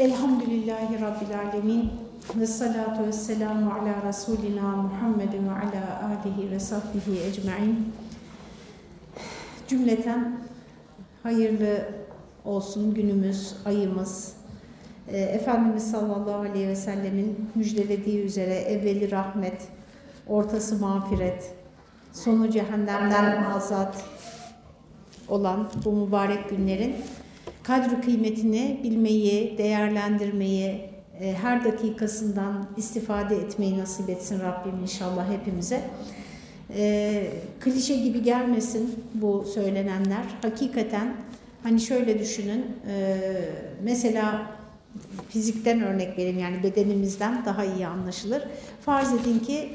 Elhamdülillahi Rabbil Alemin ve salatu ve selamu ala Resulina Muhammedin ve ala alihi ve sahbihi ecmain. Cümleten hayırlı olsun günümüz, ayımız. Ee, Efendimiz sallallahu aleyhi ve sellemin müjdelediği üzere evveli rahmet, ortası mağfiret, sonu cehennemden azat olan bu mübarek günlerin kadri kıymetini bilmeyi, değerlendirmeyi, e, her dakikasından istifade etmeyi nasip etsin Rabbim inşallah hepimize. E, klişe gibi gelmesin bu söylenenler. Hakikaten hani şöyle düşünün, e, mesela fizikten örnek vereyim yani bedenimizden daha iyi anlaşılır. Farz edin ki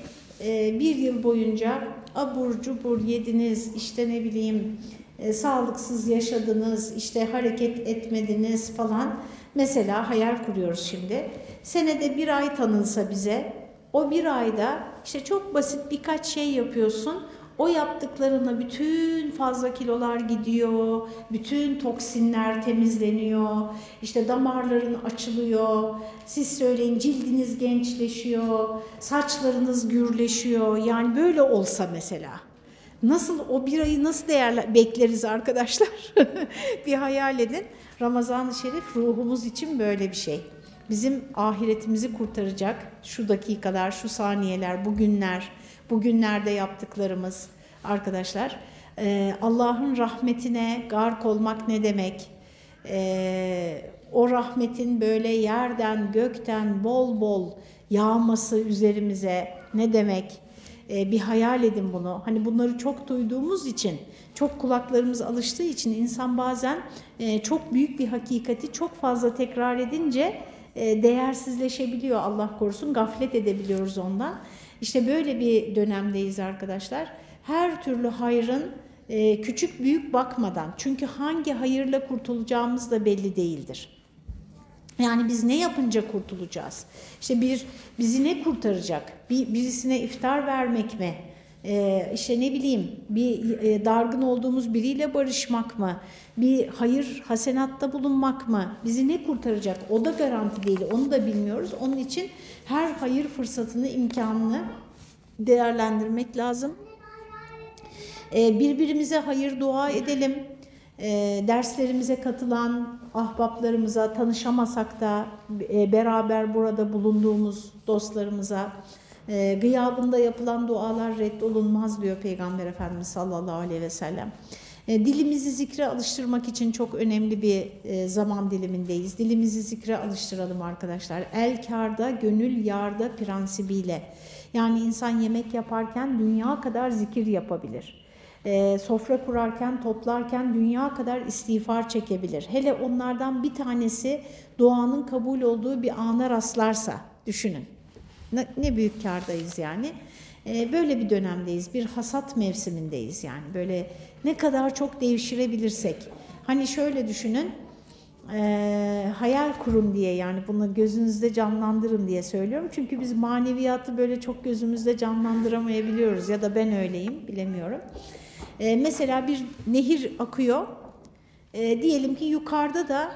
bir yıl boyunca abur cubur yediniz, işte ne bileyim e, sağlıksız yaşadınız, işte hareket etmediniz falan. Mesela hayal kuruyoruz şimdi. Senede bir ay tanınsa bize, o bir ayda işte çok basit birkaç şey yapıyorsun. O yaptıklarına bütün fazla kilolar gidiyor, bütün toksinler temizleniyor, işte damarların açılıyor, siz söyleyin cildiniz gençleşiyor, saçlarınız gürleşiyor. Yani böyle olsa mesela. Nasıl o bir ayı nasıl değerler bekleriz arkadaşlar? bir hayal edin. Ramazan-ı Şerif ruhumuz için böyle bir şey. Bizim ahiretimizi kurtaracak şu dakikalar, şu saniyeler, bugünler, bugünlerde yaptıklarımız arkadaşlar. Ee, Allah'ın rahmetine gark olmak ne demek? Ee, o rahmetin böyle yerden, gökten bol bol yağması üzerimize ne demek? Ee, bir hayal edin bunu. Hani bunları çok duyduğumuz için, çok kulaklarımız alıştığı için insan bazen e, çok büyük bir hakikati çok fazla tekrar edince e, değersizleşebiliyor Allah korusun, gaflet edebiliyoruz ondan. İşte böyle bir dönemdeyiz arkadaşlar. Her türlü hayrın e, küçük büyük bakmadan, çünkü hangi hayırla kurtulacağımız da belli değildir. Yani biz ne yapınca kurtulacağız? İşte bir bizi ne kurtaracak? Bir birisine iftar vermek mi? Ee, işte ne bileyim bir e, dargın olduğumuz biriyle barışmak mı? Bir hayır hasenatta bulunmak mı? Bizi ne kurtaracak? O da garanti değil. Onu da bilmiyoruz. Onun için her hayır fırsatını, imkanını değerlendirmek lazım. Ee, birbirimize hayır dua edelim. E, derslerimize katılan ahbaplarımıza, tanışamasak da e, beraber burada bulunduğumuz dostlarımıza, e, gıyabında yapılan dualar reddolunmaz diyor Peygamber Efendimiz sallallahu aleyhi ve sellem. E, dilimizi zikre alıştırmak için çok önemli bir e, zaman dilimindeyiz. Dilimizi zikre alıştıralım arkadaşlar. El karda, gönül yarda prensibiyle. Yani insan yemek yaparken dünya kadar zikir yapabilir e, sofra kurarken, toplarken dünya kadar istiğfar çekebilir. Hele onlardan bir tanesi duanın kabul olduğu bir ana rastlarsa düşünün. Ne, ne büyük kardayız yani. E, böyle bir dönemdeyiz, bir hasat mevsimindeyiz yani. Böyle ne kadar çok devşirebilirsek. Hani şöyle düşünün, e, hayal kurun diye yani bunu gözünüzde canlandırın diye söylüyorum. Çünkü biz maneviyatı böyle çok gözümüzde canlandıramayabiliyoruz ya da ben öyleyim bilemiyorum. E, mesela bir nehir akıyor. E, diyelim ki yukarıda da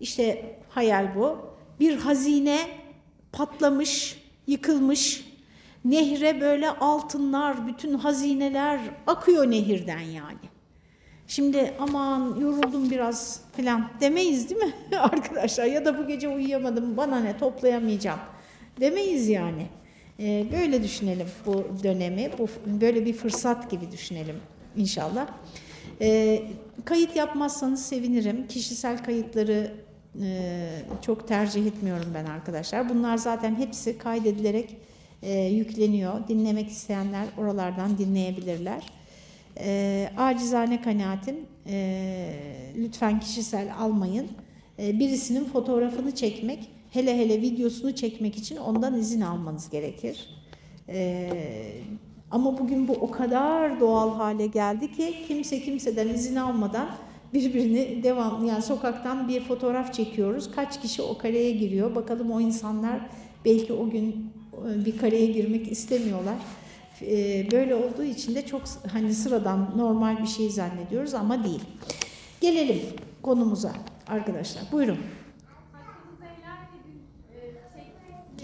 işte hayal bu. Bir hazine patlamış, yıkılmış. Nehre böyle altınlar, bütün hazineler akıyor nehirden yani. Şimdi aman yoruldum biraz falan demeyiz değil mi arkadaşlar? Ya da bu gece uyuyamadım bana ne toplayamayacağım demeyiz yani. Ee, böyle düşünelim bu dönemi, bu böyle bir fırsat gibi düşünelim inşallah. E, kayıt yapmazsanız sevinirim. Kişisel kayıtları e, çok tercih etmiyorum ben arkadaşlar. Bunlar zaten hepsi kaydedilerek e, yükleniyor. Dinlemek isteyenler oralardan dinleyebilirler. E, acizane kanaatim e, lütfen kişisel almayın. E, birisinin fotoğrafını çekmek, hele hele videosunu çekmek için ondan izin almanız gerekir. E, ama bugün bu o kadar doğal hale geldi ki kimse kimseden izin almadan birbirini devamlı yani sokaktan bir fotoğraf çekiyoruz. Kaç kişi o kareye giriyor? Bakalım o insanlar belki o gün e, bir kareye girmek istemiyorlar. E, böyle olduğu için de çok hani sıradan normal bir şey zannediyoruz ama değil. Gelelim konumuza arkadaşlar. Buyurun. Hakkımızda helal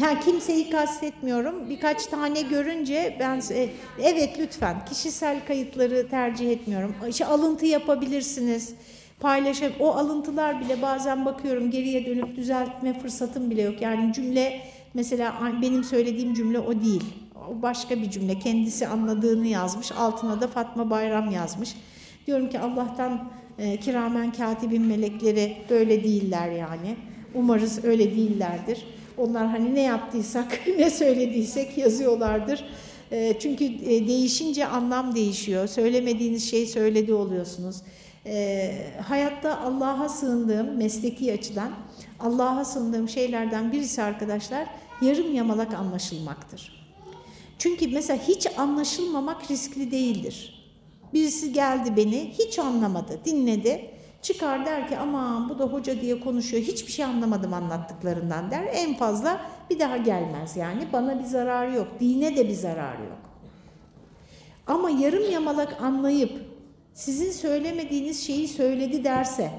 Yani kimseyi kastetmiyorum. Birkaç tane görünce ben e, evet lütfen kişisel kayıtları tercih etmiyorum. İşte alıntı yapabilirsiniz. Paylaşıp o alıntılar bile bazen bakıyorum geriye dönüp düzeltme fırsatım bile yok. Yani cümle mesela benim söylediğim cümle o değil. O başka bir cümle. Kendisi anladığını yazmış. Altına da Fatma Bayram yazmış. Diyorum ki Allah'tan e, kiramen katibin melekleri böyle değiller yani. Umarız öyle değillerdir. Onlar hani ne yaptıysak, ne söylediysek yazıyorlardır. E, çünkü e, değişince anlam değişiyor. Söylemediğiniz şeyi söyledi oluyorsunuz. E, hayatta Allah'a sığındığım, mesleki açıdan Allah'a sığındığım şeylerden birisi arkadaşlar yarım yamalak anlaşılmaktır. Çünkü mesela hiç anlaşılmamak riskli değildir. Birisi geldi beni hiç anlamadı, dinledi. Çıkar der ki aman bu da hoca diye konuşuyor. Hiçbir şey anlamadım anlattıklarından der. En fazla bir daha gelmez yani. Bana bir zararı yok. Dine de bir zararı yok. Ama yarım yamalak anlayıp sizin söylemediğiniz şeyi söyledi derse,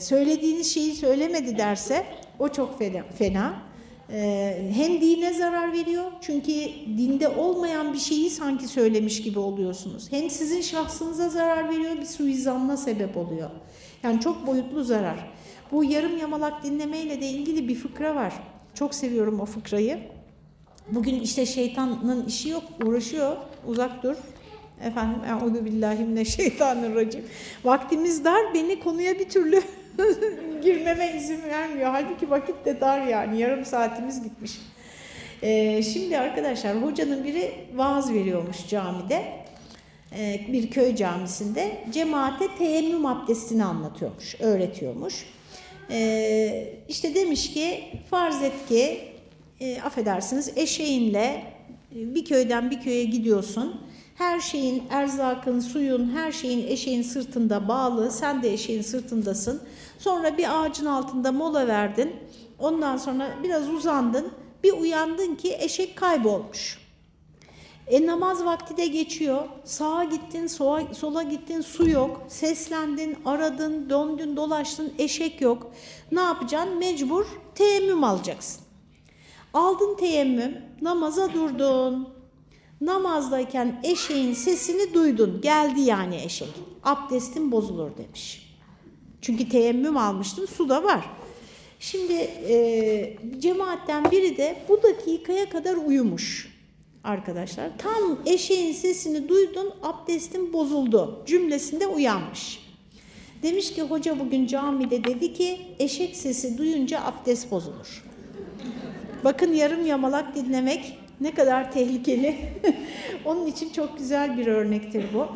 söylediğiniz şeyi söylemedi derse o çok fena. fena. E, hem dine zarar veriyor çünkü dinde olmayan bir şeyi sanki söylemiş gibi oluyorsunuz. Hem sizin şahsınıza zarar veriyor bir suizanla sebep oluyor. Yani çok boyutlu zarar. Bu yarım yamalak dinlemeyle de ilgili bir fıkra var. Çok seviyorum o fıkrayı. Bugün işte şeytanın işi yok, uğraşıyor, uzak dur. Efendim, billahi mineşşeytanirracim. Vaktimiz dar, beni konuya bir türlü girmeme izin vermiyor. Halbuki vakit de dar yani, yarım saatimiz gitmiş. Ee, şimdi arkadaşlar, hocanın biri vaaz veriyormuş camide. Ee, bir köy camisinde. Cemaate teyemmüm abdestini anlatıyormuş, öğretiyormuş. Ee, işte demiş ki, farz et ki, e, affedersiniz eşeğinle bir köyden bir köye gidiyorsun. Her şeyin, erzakın, suyun, her şeyin eşeğin sırtında bağlı. Sen de eşeğin sırtındasın. Sonra bir ağacın altında mola verdin. Ondan sonra biraz uzandın. Bir uyandın ki eşek kaybolmuş. E namaz vakti de geçiyor. Sağa gittin, sola, sola gittin, su yok. Seslendin, aradın, döndün, dolaştın, eşek yok. Ne yapacaksın? Mecbur teyemmüm alacaksın. Aldın teyemmüm, namaza durdun. Namazdayken eşeğin sesini duydun. Geldi yani eşek. Abdestin bozulur demiş. Çünkü teyemmüm almıştın, su da var. Şimdi e, cemaatten biri de bu dakikaya kadar uyumuş arkadaşlar. Tam eşeğin sesini duydun, abdestin bozuldu cümlesinde uyanmış. Demiş ki hoca bugün camide dedi ki eşek sesi duyunca abdest bozulur. Bakın yarım yamalak dinlemek ne kadar tehlikeli. Onun için çok güzel bir örnektir bu.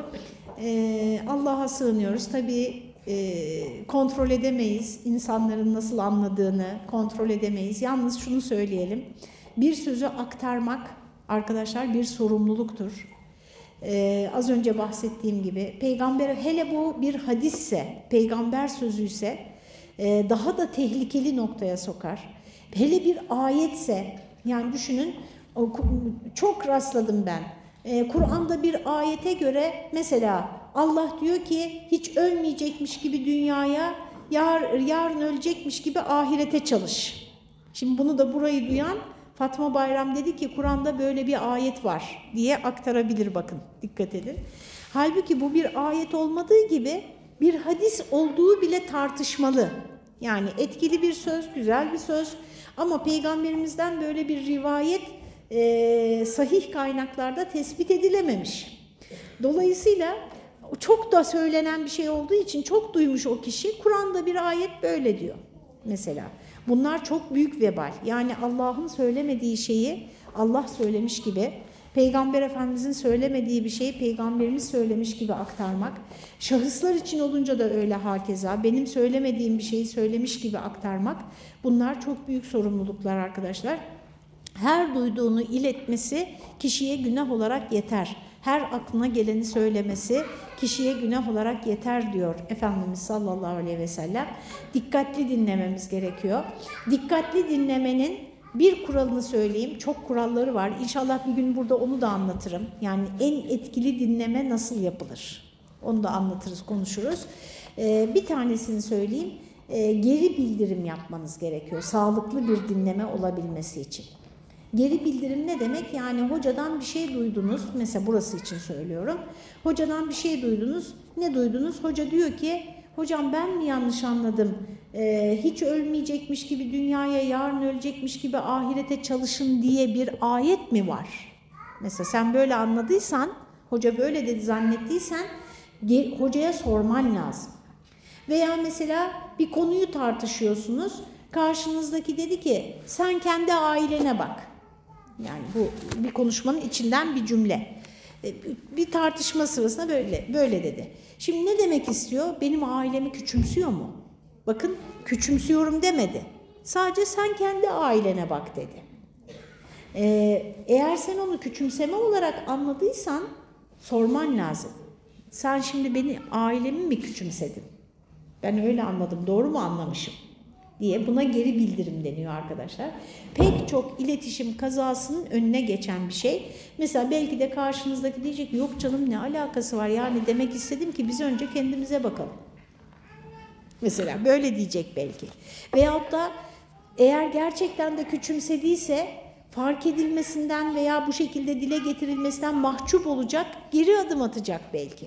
Ee, Allah'a sığınıyoruz. Tabii e, kontrol edemeyiz insanların nasıl anladığını, kontrol edemeyiz. Yalnız şunu söyleyelim. Bir sözü aktarmak arkadaşlar bir sorumluluktur. Ee, az önce bahsettiğim gibi peygamber hele bu bir hadisse, peygamber sözüyse e, daha da tehlikeli noktaya sokar. Hele bir ayetse yani düşünün çok rastladım ben. Ee, Kur'an'da bir ayete göre mesela Allah diyor ki hiç ölmeyecekmiş gibi dünyaya yar, yarın ölecekmiş gibi ahirete çalış. Şimdi bunu da burayı duyan Fatma Bayram dedi ki Kur'an'da böyle bir ayet var diye aktarabilir bakın dikkat edin. Halbuki bu bir ayet olmadığı gibi bir hadis olduğu bile tartışmalı. Yani etkili bir söz, güzel bir söz ama peygamberimizden böyle bir rivayet e, sahih kaynaklarda tespit edilememiş. Dolayısıyla çok da söylenen bir şey olduğu için çok duymuş o kişi. Kur'an'da bir ayet böyle diyor mesela. Bunlar çok büyük vebal. Yani Allah'ın söylemediği şeyi Allah söylemiş gibi, Peygamber Efendimizin söylemediği bir şeyi Peygamberimiz söylemiş gibi aktarmak. Şahıslar için olunca da öyle hakeza. Benim söylemediğim bir şeyi söylemiş gibi aktarmak. Bunlar çok büyük sorumluluklar arkadaşlar. Her duyduğunu iletmesi kişiye günah olarak yeter. Her aklına geleni söylemesi kişiye günah olarak yeter diyor Efendimiz sallallahu aleyhi ve sellem. Dikkatli dinlememiz gerekiyor. Dikkatli dinlemenin bir kuralını söyleyeyim. Çok kuralları var. İnşallah bir gün burada onu da anlatırım. Yani en etkili dinleme nasıl yapılır? Onu da anlatırız, konuşuruz. Ee, bir tanesini söyleyeyim. e, geri bildirim yapmanız gerekiyor. Sağlıklı bir dinleme olabilmesi için. Geri bildirim ne demek? Yani hocadan bir şey duydunuz. Mesela burası için söylüyorum. Hocadan bir şey duydunuz. Ne duydunuz? Hoca diyor ki hocam ben mi yanlış anladım? Ee, hiç ölmeyecekmiş gibi dünyaya yarın ölecekmiş gibi ahirete çalışın diye bir ayet mi var? Mesela sen böyle anladıysan, hoca böyle dedi zannettiysen hocaya sorman lazım. Veya mesela bir konuyu tartışıyorsunuz. Karşınızdaki dedi ki sen kendi ailene bak. Yani bu bir konuşmanın içinden bir cümle. E, bir tartışma sırasında böyle böyle dedi. Şimdi ne demek istiyor? Benim ailemi küçümsüyor mu? Bakın küçümsüyorum demedi. Sadece sen kendi ailene bak dedi. Ee, eğer sen onu küçümseme olarak anladıysan sorman lazım. Sen şimdi beni ailemi mi küçümsedin? Ben öyle anladım. Doğru mu anlamışım? Diye buna geri bildirim deniyor arkadaşlar. Pek çok iletişim kazasının önüne geçen bir şey. Mesela belki de karşınızdaki diyecek yok canım ne alakası var yani demek istedim ki biz önce kendimize bakalım. Mesela böyle diyecek belki. Veyahut da eğer gerçekten de küçümsediyse fark edilmesinden veya bu şekilde dile getirilmesinden mahcup olacak, geri adım atacak belki.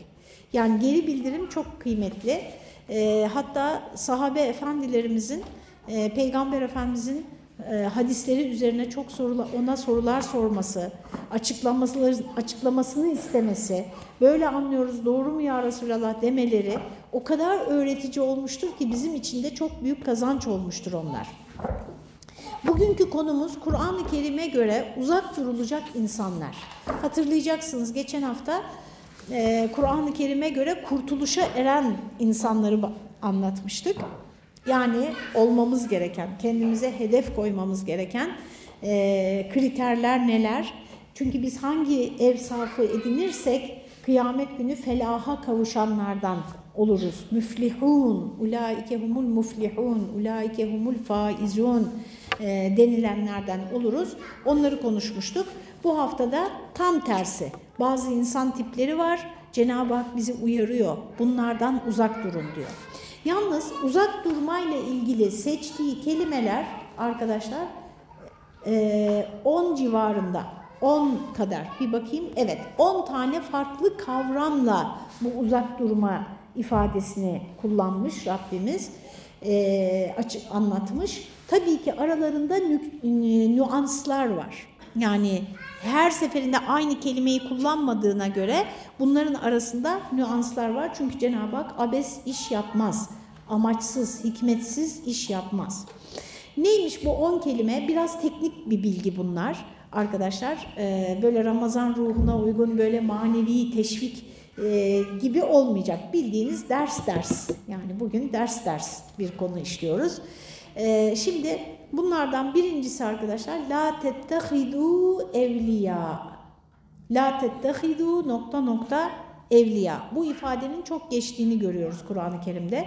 Yani geri bildirim çok kıymetli. E, hatta sahabe efendilerimizin, e, Peygamber Efendimizin e, hadisleri üzerine çok sorular, ona sorular sorması, açıklaması, açıklamasını istemesi, böyle anlıyoruz doğru mu ya Resulallah demeleri o kadar öğretici olmuştur ki bizim için de çok büyük kazanç olmuştur onlar. Bugünkü konumuz Kur'an-ı Kerim'e göre uzak durulacak insanlar. Hatırlayacaksınız geçen hafta e, Kur'an-ı Kerim'e göre kurtuluşa eren insanları anlatmıştık. Yani olmamız gereken, kendimize hedef koymamız gereken e, kriterler neler? Çünkü biz hangi ev safı edinirsek kıyamet günü felaha kavuşanlardan oluruz. Müflihun, ulaike humul muflihun, ulaike humul faizun e, denilenlerden oluruz. Onları konuşmuştuk. Bu haftada tam tersi. Bazı insan tipleri var. Cenab-ı Hak bizi uyarıyor. Bunlardan uzak durun diyor. Yalnız uzak durmayla ilgili seçtiği kelimeler arkadaşlar 10 e, civarında. 10 kadar bir bakayım. Evet 10 tane farklı kavramla bu uzak durma ifadesini kullanmış Rabbimiz. E, açık anlatmış. Tabii ki aralarında nü, nüanslar var. Yani her seferinde aynı kelimeyi kullanmadığına göre bunların arasında nüanslar var. Çünkü Cenab-ı Hak abes iş yapmaz. Amaçsız, hikmetsiz iş yapmaz. Neymiş bu on kelime? Biraz teknik bir bilgi bunlar arkadaşlar. Ee, böyle Ramazan ruhuna uygun böyle manevi teşvik e, gibi olmayacak. Bildiğiniz ders ders. Yani bugün ders ders bir konu işliyoruz. Ee, şimdi bunlardan birincisi arkadaşlar la tettehidu evliya. La tettehidu nokta nokta evliya. Bu ifadenin çok geçtiğini görüyoruz Kur'an-ı Kerim'de.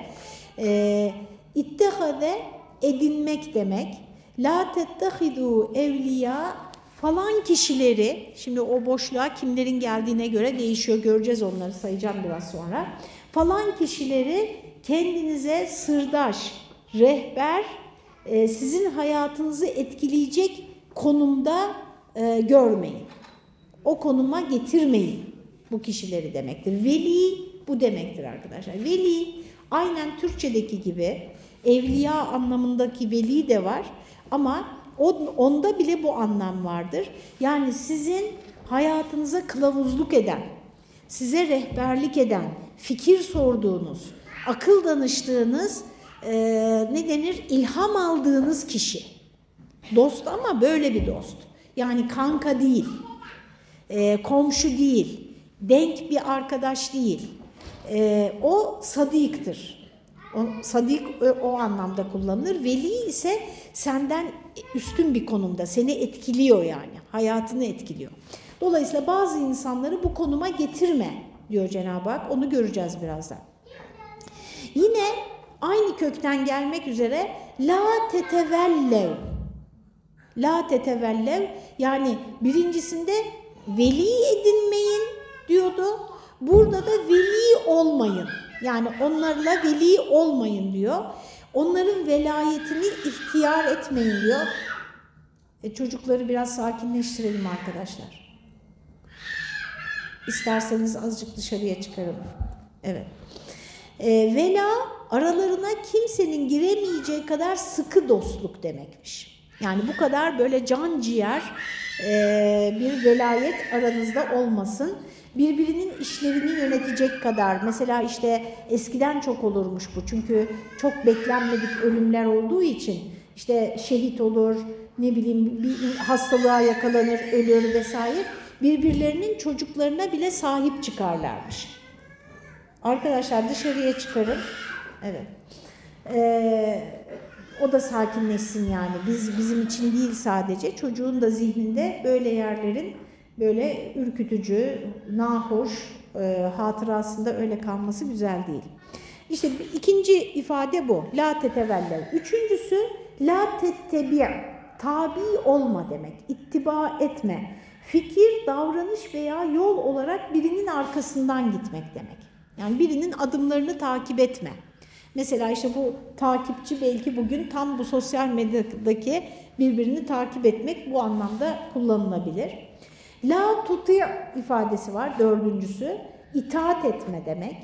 Ee, İttehade edinmek demek. La tettehidu evliya falan kişileri, şimdi o boşluğa kimlerin geldiğine göre değişiyor, göreceğiz onları sayacağım biraz sonra. Falan kişileri kendinize sırdaş, rehber, e, sizin hayatınızı etkileyecek konumda e, görmeyin. O konuma getirmeyin bu kişileri demektir. Veli bu demektir arkadaşlar. Veli aynen Türkçedeki gibi evliya anlamındaki veli de var ama onda bile bu anlam vardır. Yani sizin hayatınıza kılavuzluk eden, size rehberlik eden, fikir sorduğunuz, akıl danıştığınız e, ne denir ilham aldığınız kişi. Dost ama böyle bir dost. Yani kanka değil, e, komşu değil, denk bir arkadaş değil. E, o sadiktir. O, sadik o, o anlamda kullanılır. Veli ise senden üstün bir konumda, seni etkiliyor yani, hayatını etkiliyor. Dolayısıyla bazı insanları bu konuma getirme diyor Cenab-ı Hak. Onu göreceğiz birazdan. Yine aynı kökten gelmek üzere la tetevellev. La tetevellev yani birincisinde veli edinmeyin diyordu. Burada da veli olmayın. Yani onlarla veli olmayın diyor. Onların velayetini ihtiyar etmeyin diyor. E, çocukları biraz sakinleştirelim arkadaşlar. İsterseniz azıcık dışarıya çıkaralım. Evet. E, vela aralarına kimsenin giremeyeceği kadar sıkı dostluk demekmiş. Yani bu kadar böyle can ciğer e, bir velayet aranızda olmasın. Birbirinin işlerini yönetecek kadar mesela işte eskiden çok olurmuş bu çünkü çok beklenmedik ölümler olduğu için işte şehit olur ne bileyim bir hastalığa yakalanır ölür vesaire birbirlerinin çocuklarına bile sahip çıkarlarmış. Arkadaşlar dışarıya çıkarın. Evet. Ee, o da sakinleşsin yani. Biz bizim için değil sadece çocuğun da zihninde böyle yerlerin böyle ürkütücü, nahoş e, hatırasında öyle kalması güzel değil. İşte ikinci ifade bu. La tetevelle. Üçüncüsü la tettebi' tabi olma demek. İttiba etme. Fikir, davranış veya yol olarak birinin arkasından gitmek demek. Yani birinin adımlarını takip etme. Mesela işte bu takipçi belki bugün tam bu sosyal medyadaki birbirini takip etmek bu anlamda kullanılabilir. La tuti ifadesi var dördüncüsü. İtaat etme demek.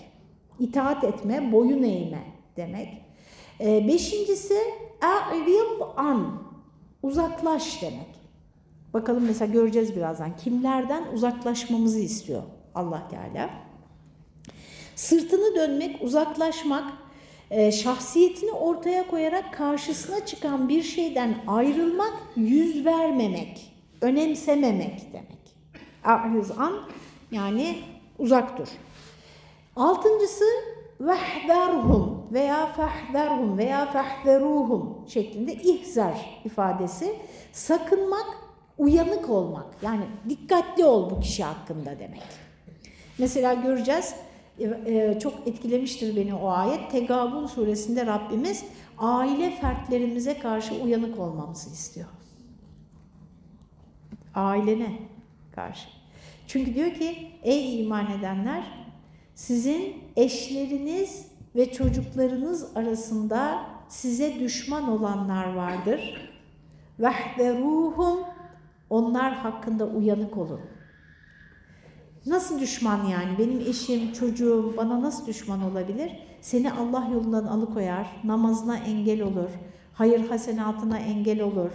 İtaat etme, boyun eğme demek. Ee, beşincisi a'rib an. Uzaklaş demek. Bakalım mesela göreceğiz birazdan. Kimlerden uzaklaşmamızı istiyor Allah Teala. Sırtını dönmek, uzaklaşmak, e, şahsiyetini ortaya koyarak karşısına çıkan bir şeyden ayrılmak, yüz vermemek, önemsememek demek. A'rizan yani uzak dur. Altıncısı vehderhum veya fehderhum veya fehderuhum şeklinde ihzar ifadesi. Sakınmak, uyanık olmak. Yani dikkatli ol bu kişi hakkında demek. Mesela göreceğiz çok etkilemiştir beni o ayet. Tegabun suresinde Rabbimiz aile fertlerimize karşı uyanık olmamızı istiyor. Ailene karşı. Çünkü diyor ki ey iman edenler sizin eşleriniz ve çocuklarınız arasında size düşman olanlar vardır. Vehderuhum onlar hakkında uyanık olun. Nasıl düşman yani? Benim eşim, çocuğum bana nasıl düşman olabilir? Seni Allah yolundan alıkoyar, namazına engel olur, hayır hasenatına engel olur.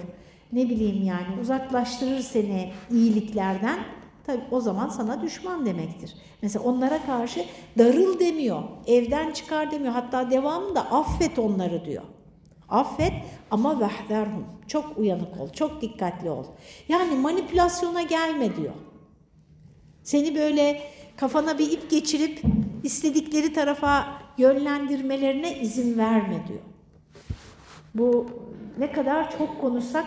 Ne bileyim yani uzaklaştırır seni iyiliklerden. Tabii o zaman sana düşman demektir. Mesela onlara karşı darıl demiyor, evden çıkar demiyor. Hatta devamında affet onları diyor. Affet ama vehderhum. Çok uyanık ol, çok dikkatli ol. Yani manipülasyona gelme diyor. Seni böyle kafana bir ip geçirip istedikleri tarafa yönlendirmelerine izin verme diyor. Bu ne kadar çok konuşsak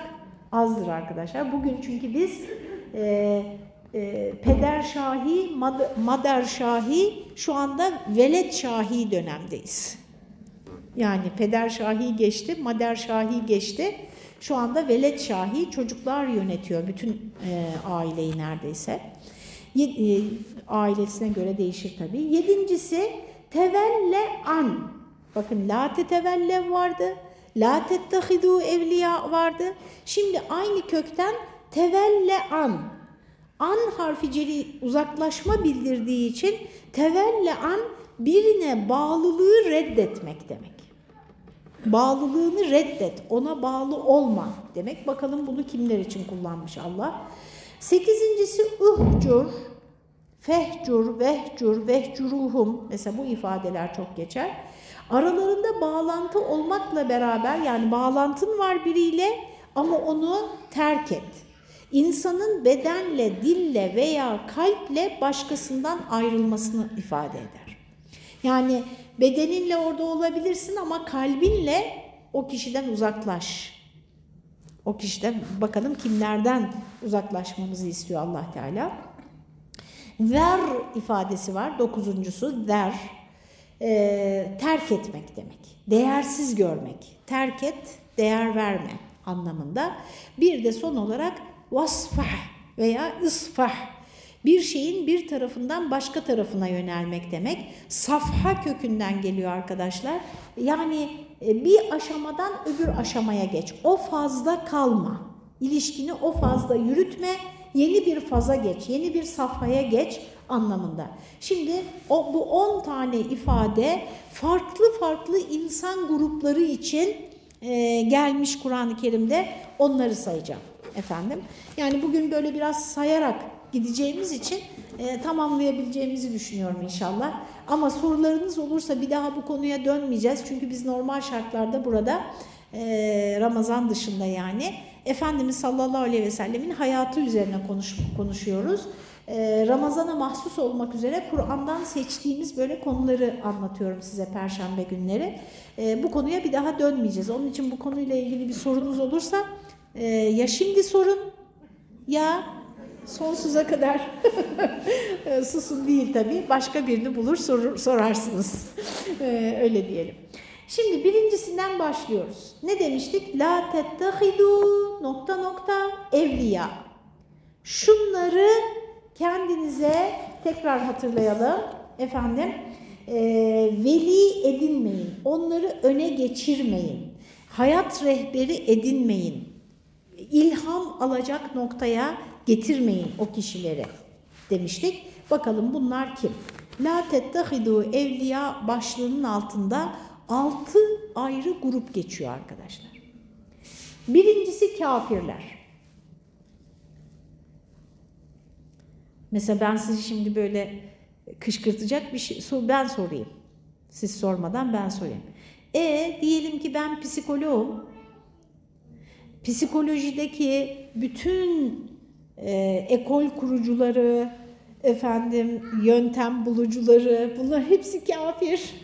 azdır arkadaşlar. Bugün çünkü biz e, e, peder şahi, mad, mader şahi, şu anda velet şahi dönemdeyiz. Yani peder şahi geçti, mader şahi geçti. Şu anda velet şahi çocuklar yönetiyor bütün e, aileyi neredeyse. E, ailesine göre değişir tabii. Yedincisi tevelle an. Bakın la tetevelle vardı. La tettehidu evliya vardı. Şimdi aynı kökten tevelle an. An harfi celi uzaklaşma bildirdiği için tevelle an birine bağlılığı reddetmek demek. Bağlılığını reddet, ona bağlı olma demek. Bakalım bunu kimler için kullanmış Allah. Sekizincisi uhcur, fehcur, vehcur, vehcuruhum. Mesela bu ifadeler çok geçer. Aralarında bağlantı olmakla beraber yani bağlantın var biriyle ama onu terk et. İnsanın bedenle, dille veya kalple başkasından ayrılmasını ifade eder. Yani bedeninle orada olabilirsin ama kalbinle o kişiden uzaklaş. O kişiden bakalım kimlerden uzaklaşmamızı istiyor Allah Teala. Ver ifadesi var. Dokuzuncusu ver. E, terk etmek demek. Değersiz görmek. Terk et, değer verme anlamında. Bir de son olarak vasfah veya ısfah. Bir şeyin bir tarafından başka tarafına yönelmek demek. Safha kökünden geliyor arkadaşlar. Yani bir aşamadan öbür aşamaya geç. O fazla kalma. İlişkini o fazla yürütme. Yeni bir faza geç, yeni bir safhaya geç anlamında. Şimdi o, bu 10 tane ifade farklı farklı insan grupları için e, gelmiş Kur'an-ı Kerim'de onları sayacağım efendim. Yani bugün böyle biraz sayarak gideceğimiz için e, tamamlayabileceğimizi düşünüyorum inşallah. Ama sorularınız olursa bir daha bu konuya dönmeyeceğiz. Çünkü biz normal şartlarda burada e, Ramazan dışında yani Efendimiz sallallahu aleyhi ve sellemin hayatı üzerine konuş, konuşuyoruz. Ee, Ramazan'a mahsus olmak üzere Kur'an'dan seçtiğimiz böyle konuları anlatıyorum size Perşembe günleri. Ee, bu konuya bir daha dönmeyeceğiz. Onun için bu konuyla ilgili bir sorunuz olursa e, ya şimdi sorun ya sonsuza kadar e, susun değil tabii. Başka birini bulur sorur, sorarsınız. Ee, öyle diyelim. Şimdi birincisinden başlıyoruz. Ne demiştik? La tettehidu nokta nokta evliya. Şunları kendinize tekrar hatırlayalım efendim. E, veli edinmeyin. Onları öne geçirmeyin. Hayat rehberi edinmeyin. İlham alacak noktaya getirmeyin o kişileri demiştik. Bakalım bunlar kim? La tettehidu evliya başlığının altında altı ayrı grup geçiyor arkadaşlar. Birincisi kafirler. Mesela ben sizi şimdi böyle kışkırtacak bir şey ben sorayım. Siz sormadan ben sorayım. E diyelim ki ben psikoloğum. Psikolojideki bütün e, ekol kurucuları, efendim yöntem bulucuları bunlar hepsi kafir.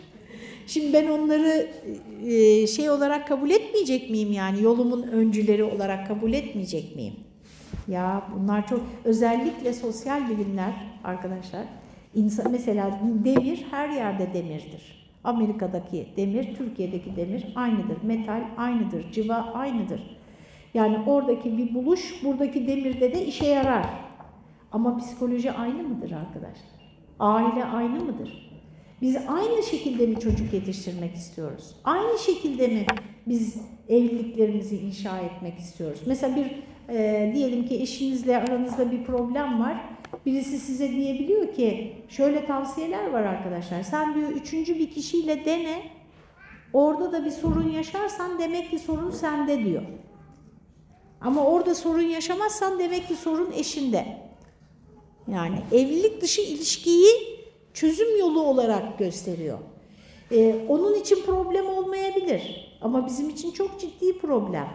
Şimdi ben onları e, şey olarak kabul etmeyecek miyim yani yolumun öncüleri olarak kabul etmeyecek miyim? Ya bunlar çok özellikle sosyal bilimler arkadaşlar. İnsan, mesela demir her yerde demirdir. Amerika'daki demir, Türkiye'deki demir aynıdır. Metal aynıdır, civa aynıdır. Yani oradaki bir buluş buradaki demirde de işe yarar. Ama psikoloji aynı mıdır arkadaşlar? Aile aynı mıdır? Biz aynı şekilde mi çocuk yetiştirmek istiyoruz? Aynı şekilde mi biz evliliklerimizi inşa etmek istiyoruz? Mesela bir e, diyelim ki eşinizle aranızda bir problem var. Birisi size diyebiliyor ki şöyle tavsiyeler var arkadaşlar. Sen diyor üçüncü bir kişiyle dene. Orada da bir sorun yaşarsan demek ki sorun sende diyor. Ama orada sorun yaşamazsan demek ki sorun eşinde. Yani evlilik dışı ilişkiyi çözüm yolu olarak gösteriyor. Ee, onun için problem olmayabilir ama bizim için çok ciddi problem.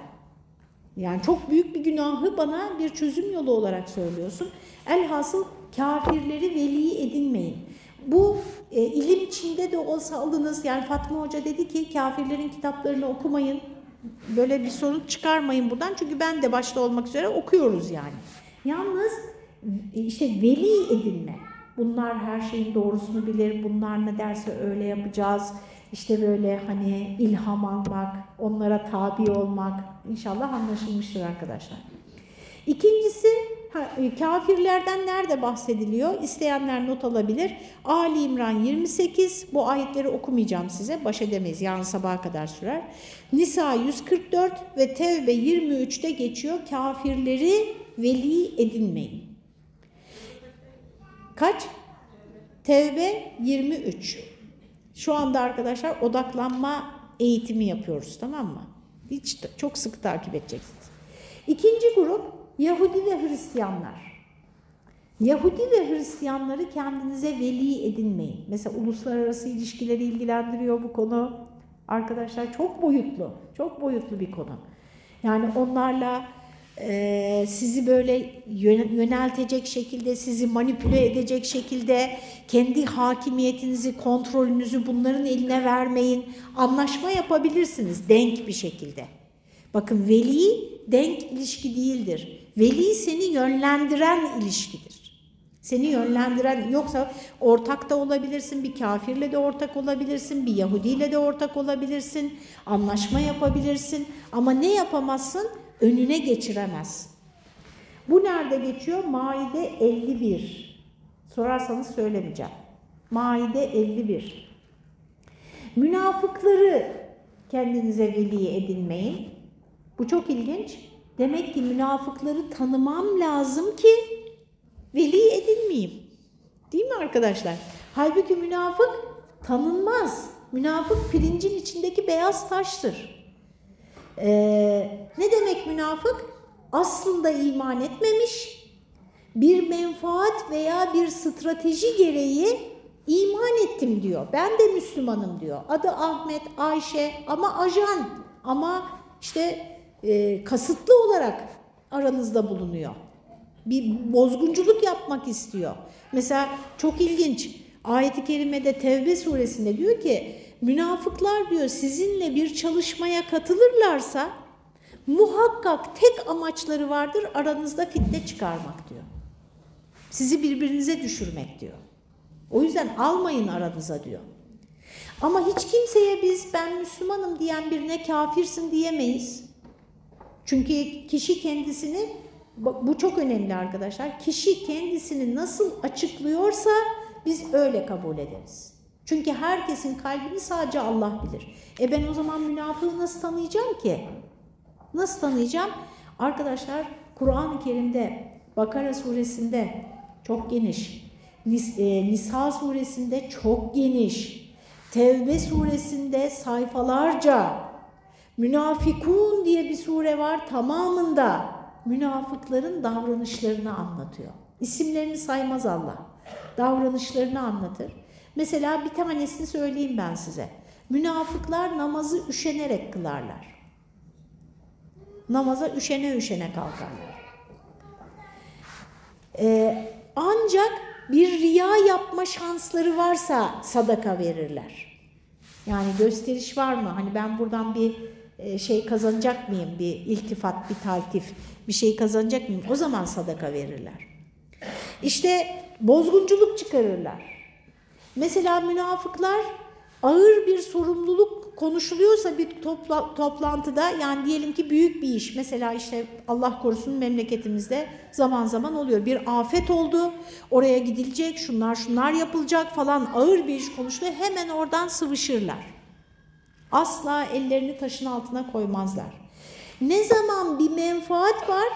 Yani çok büyük bir günahı bana bir çözüm yolu olarak söylüyorsun. Elhasıl kafirleri veli edinmeyin. Bu e, ilim içinde de olsa alınız. Yani Fatma Hoca dedi ki kafirlerin kitaplarını okumayın. Böyle bir sorun çıkarmayın buradan. Çünkü ben de başta olmak üzere okuyoruz yani. Yalnız işte veli edinme. Bunlar her şeyin doğrusunu bilir. Bunlar ne derse öyle yapacağız. İşte böyle hani ilham almak, onlara tabi olmak inşallah anlaşılmıştır arkadaşlar. İkincisi kafirlerden nerede bahsediliyor? İsteyenler not alabilir. Ali İmran 28, bu ayetleri okumayacağım size, baş edemeyiz, yarın sabaha kadar sürer. Nisa 144 ve Tevbe 23'te geçiyor, kafirleri veli edinmeyin. Kaç? Tevbe 23. Şu anda arkadaşlar odaklanma eğitimi yapıyoruz tamam mı? Hiç çok sık takip edeceksiniz. İkinci grup Yahudi ve Hristiyanlar. Yahudi ve Hristiyanları kendinize veli edinmeyin. Mesela uluslararası ilişkileri ilgilendiriyor bu konu. Arkadaşlar çok boyutlu, çok boyutlu bir konu. Yani onlarla e, sizi böyle yöneltecek şekilde, sizi manipüle edecek şekilde kendi hakimiyetinizi, kontrolünüzü bunların eline vermeyin. Anlaşma yapabilirsiniz denk bir şekilde. Bakın veli denk ilişki değildir. Veli seni yönlendiren ilişkidir. Seni yönlendiren yoksa ortak da olabilirsin, bir kafirle de ortak olabilirsin, bir Yahudiyle de ortak olabilirsin, anlaşma yapabilirsin ama ne yapamazsın? önüne geçiremez. Bu nerede geçiyor? Maide 51. Sorarsanız söylemeyeceğim. Maide 51. Münafıkları kendinize veli edinmeyin. Bu çok ilginç. Demek ki münafıkları tanımam lazım ki veli edinmeyeyim. Değil mi arkadaşlar? Halbuki münafık tanınmaz. Münafık pirincin içindeki beyaz taştır. Ee, ne demek münafık? Aslında iman etmemiş, bir menfaat veya bir strateji gereği iman ettim diyor. Ben de Müslümanım diyor. Adı Ahmet, Ayşe ama ajan ama işte e, kasıtlı olarak aranızda bulunuyor. Bir bozgunculuk yapmak istiyor. Mesela çok ilginç. Ayet-i Kerime'de Tevbe suresinde diyor ki münafıklar diyor sizinle bir çalışmaya katılırlarsa muhakkak tek amaçları vardır aranızda fitne çıkarmak diyor. Sizi birbirinize düşürmek diyor. O yüzden almayın aranıza diyor. Ama hiç kimseye biz ben Müslümanım diyen birine kafirsin diyemeyiz. Çünkü kişi kendisini, bu çok önemli arkadaşlar, kişi kendisini nasıl açıklıyorsa biz öyle kabul ederiz. Çünkü herkesin kalbini sadece Allah bilir. E ben o zaman münafığı nasıl tanıyacağım ki? Nasıl tanıyacağım? Arkadaşlar Kur'an-ı Kerim'de Bakara suresinde çok geniş, e, Nisa suresinde çok geniş, Tevbe suresinde sayfalarca, Münafikun diye bir sure var tamamında münafıkların davranışlarını anlatıyor. İsimlerini saymaz Allah. Davranışlarını anlatır. Mesela bir tanesini söyleyeyim ben size. Münafıklar namazı üşenerek kılarlar. Namaza üşene üşene kalkarlar. Ee, ancak bir riya yapma şansları varsa sadaka verirler. Yani gösteriş var mı? Hani ben buradan bir şey kazanacak mıyım? Bir iltifat, bir taltif, bir şey kazanacak mıyım? O zaman sadaka verirler. İşte bozgunculuk çıkarırlar. Mesela münafıklar ağır bir sorumluluk konuşuluyorsa bir topla, toplantıda yani diyelim ki büyük bir iş mesela işte Allah korusun memleketimizde zaman zaman oluyor bir afet oldu oraya gidilecek şunlar şunlar yapılacak falan ağır bir iş konuşuluyor hemen oradan sıvışırlar. Asla ellerini taşın altına koymazlar. Ne zaman bir menfaat var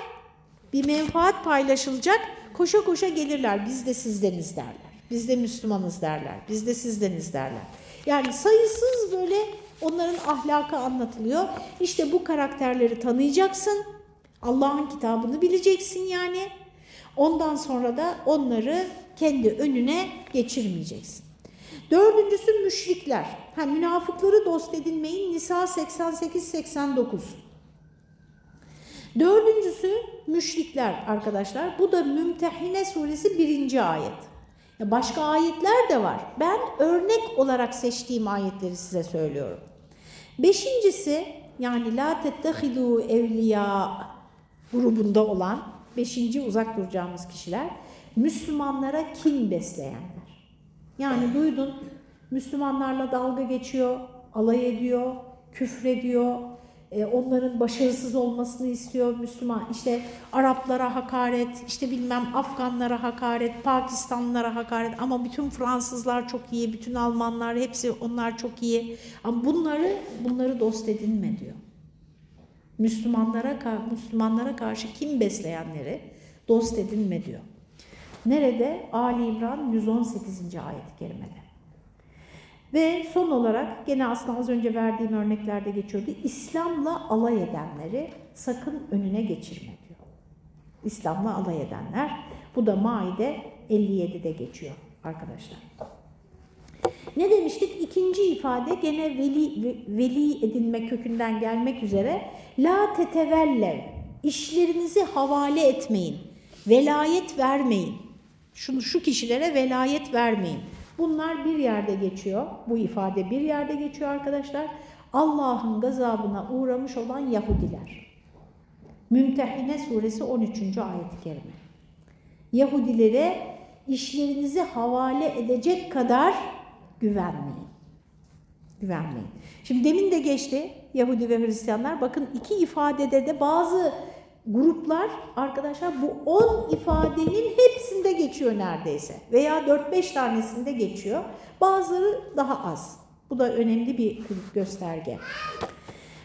bir menfaat paylaşılacak koşa koşa gelirler biz de sizdeniz derler. Biz de Müslümanız derler. Biz de sizdeniz derler. Yani sayısız böyle onların ahlakı anlatılıyor. İşte bu karakterleri tanıyacaksın. Allah'ın kitabını bileceksin yani. Ondan sonra da onları kendi önüne geçirmeyeceksin. Dördüncüsü müşrikler. Ha, münafıkları dost edinmeyin. Nisa 88-89. Dördüncüsü müşrikler arkadaşlar. Bu da Mümtehine suresi birinci ayet. Başka ayetler de var. Ben örnek olarak seçtiğim ayetleri size söylüyorum. Beşincisi yani la tettehidu evliya grubunda olan beşinci uzak duracağımız kişiler Müslümanlara kin besleyenler. Yani duydun Müslümanlarla dalga geçiyor, alay ediyor, küfrediyor, e, onların başarısız olmasını istiyor Müslüman. İşte Araplara hakaret, işte bilmem Afganlara hakaret, Pakistanlılara hakaret ama bütün Fransızlar çok iyi, bütün Almanlar hepsi onlar çok iyi. Ama bunları bunları dost edinme diyor. Müslümanlara Müslümanlara karşı kim besleyenleri dost edinme diyor. Nerede? Ali İmran 118. ayet-i kerimede. Ve son olarak gene aslında az önce verdiğim örneklerde geçiyordu. İslam'la alay edenleri sakın önüne geçirme diyor. İslam'la alay edenler. Bu da Maide 57'de geçiyor arkadaşlar. Ne demiştik? İkinci ifade gene veli, veli edinme kökünden gelmek üzere. La tetevellev. İşlerinizi havale etmeyin. Velayet vermeyin. Şunu şu kişilere velayet vermeyin. Bunlar bir yerde geçiyor. Bu ifade bir yerde geçiyor arkadaşlar. Allah'ın gazabına uğramış olan Yahudiler. Mümtehine suresi 13. ayet-i kerime. Yahudilere işlerinizi havale edecek kadar güvenmeyin. Güvenmeyin. Şimdi demin de geçti Yahudi ve Hristiyanlar. Bakın iki ifadede de bazı gruplar arkadaşlar bu 10 ifadenin hepsinde geçiyor neredeyse veya 4-5 tanesinde geçiyor. Bazıları daha az. Bu da önemli bir gösterge.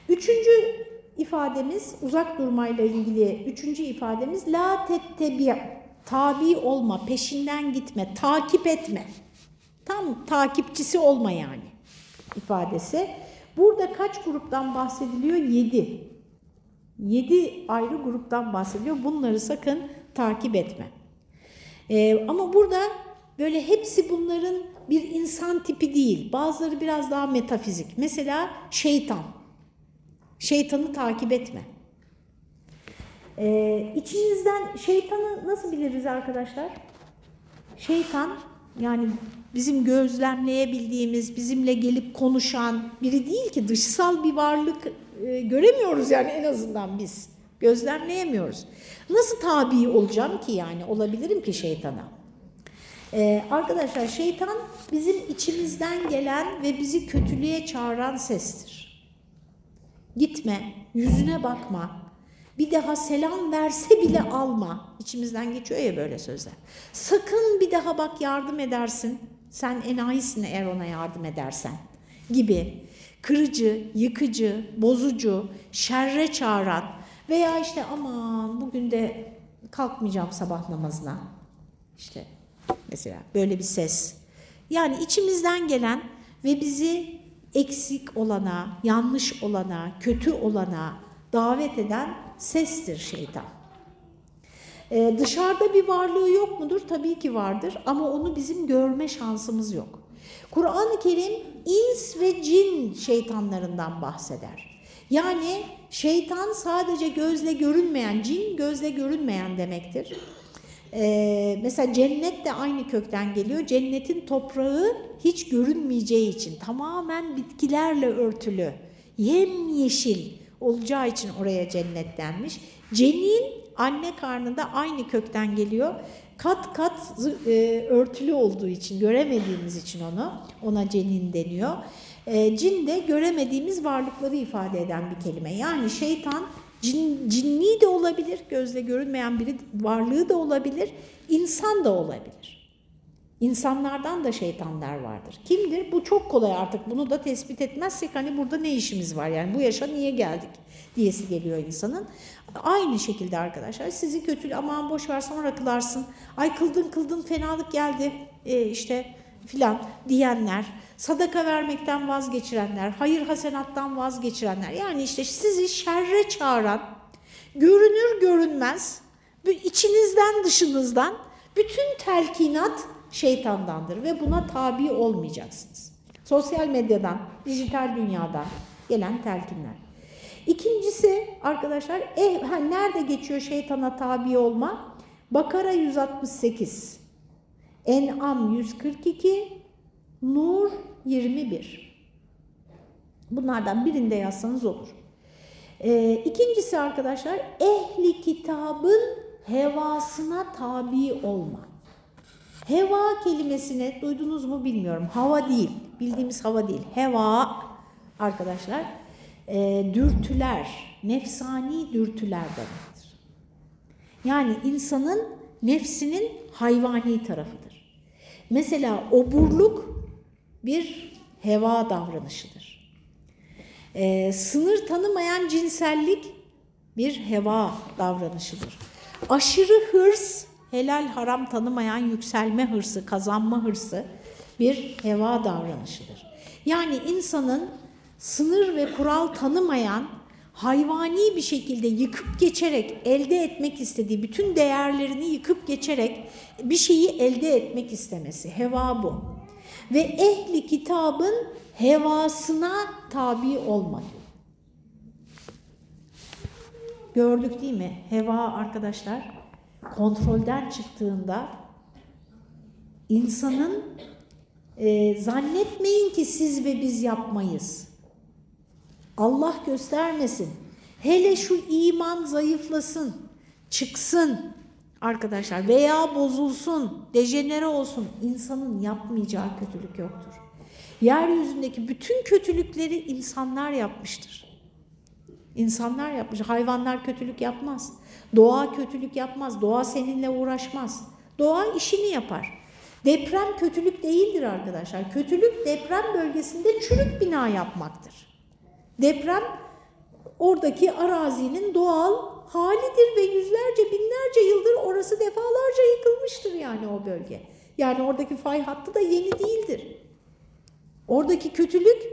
Üçüncü ifademiz uzak durmayla ilgili üçüncü ifademiz la tettebi tabi olma, peşinden gitme, takip etme. Tam takipçisi olma yani ifadesi. Burada kaç gruptan bahsediliyor? Yedi. Yedi ayrı gruptan bahsediliyor. Bunları sakın takip etme. Ee, ama burada böyle hepsi bunların bir insan tipi değil. Bazıları biraz daha metafizik. Mesela şeytan. Şeytanı takip etme. Ee, içinizden şeytanı nasıl biliriz arkadaşlar? Şeytan yani bizim gözlemleyebildiğimiz, bizimle gelip konuşan biri değil ki dışsal bir varlık e, göremiyoruz yani en azından biz. Gözlemleyemiyoruz. Nasıl tabi olacağım ki yani olabilirim ki şeytana? Ee, arkadaşlar şeytan bizim içimizden gelen ve bizi kötülüğe çağıran sestir. Gitme, yüzüne bakma, bir daha selam verse bile alma. İçimizden geçiyor ya böyle sözler. Sakın bir daha bak yardım edersin. Sen enayisin eğer ona yardım edersen gibi kırıcı, yıkıcı, bozucu, şerre çağıran veya işte aman bugün de kalkmayacağım sabah namazına. İşte mesela böyle bir ses. Yani içimizden gelen ve bizi eksik olana, yanlış olana, kötü olana davet eden sestir şeytan. Ee, dışarıda bir varlığı yok mudur? Tabii ki vardır ama onu bizim görme şansımız yok. Kur'an-ı Kerim ins ve cin şeytanlarından bahseder. Yani şeytan sadece gözle görünmeyen, cin gözle görünmeyen demektir. Ee, mesela cennet de aynı kökten geliyor. Cennetin toprağı hiç görünmeyeceği için tamamen bitkilerle örtülü, yemyeşil olacağı için oraya cennet denmiş. Cenin anne karnında aynı kökten geliyor. Kat kat e, örtülü olduğu için, göremediğimiz için onu, ona cenin deniyor. E, cin de göremediğimiz varlıkları ifade eden bir kelime. Yani şeytan cin, cinni de olabilir, gözle görünmeyen biri varlığı da olabilir, insan da olabilir. İnsanlardan da şeytanlar vardır. Kimdir? Bu çok kolay artık. Bunu da tespit etmezsek hani burada ne işimiz var? Yani bu yaşa niye geldik diyesi geliyor insanın. Aynı şekilde arkadaşlar sizi kötü aman boş ver sonra kılarsın. Ay kıldın kıldın fenalık geldi e, işte filan diyenler. Sadaka vermekten vazgeçirenler, hayır hasenattan vazgeçirenler. Yani işte sizi şerre çağıran, görünür görünmez, içinizden dışınızdan bütün telkinat şeytandandır ve buna tabi olmayacaksınız. Sosyal medyadan, dijital dünyadan gelen telkinler. İkincisi arkadaşlar eh, ha, nerede geçiyor şeytana tabi olma? Bakara 168, En'am 142, Nur 21. Bunlardan birinde yazsanız olur. Ee, ikincisi arkadaşlar ehli kitabın hevasına tabi olma. Heva kelimesini duydunuz mu bilmiyorum. Hava değil. Bildiğimiz hava değil. Heva arkadaşlar e, dürtüler, nefsani dürtüler demektir. Yani insanın nefsinin hayvani tarafıdır. Mesela oburluk bir heva davranışıdır. E, sınır tanımayan cinsellik bir heva davranışıdır. Aşırı hırs helal haram tanımayan yükselme hırsı, kazanma hırsı bir heva davranışıdır. Yani insanın sınır ve kural tanımayan, hayvani bir şekilde yıkıp geçerek elde etmek istediği, bütün değerlerini yıkıp geçerek bir şeyi elde etmek istemesi. Heva bu. Ve ehli kitabın hevasına tabi olmak. Gördük değil mi? Heva arkadaşlar kontrolden çıktığında insanın e, zannetmeyin ki siz ve biz yapmayız. Allah göstermesin. Hele şu iman zayıflasın, çıksın arkadaşlar veya bozulsun, dejenere olsun. insanın yapmayacağı kötülük yoktur. Yeryüzündeki bütün kötülükleri insanlar yapmıştır. İnsanlar yapmış. Hayvanlar kötülük yapmaz. Doğa kötülük yapmaz. Doğa seninle uğraşmaz. Doğa işini yapar. Deprem kötülük değildir arkadaşlar. Kötülük deprem bölgesinde çürük bina yapmaktır. Deprem oradaki arazinin doğal halidir ve yüzlerce binlerce yıldır orası defalarca yıkılmıştır yani o bölge. Yani oradaki fay hattı da yeni değildir. Oradaki kötülük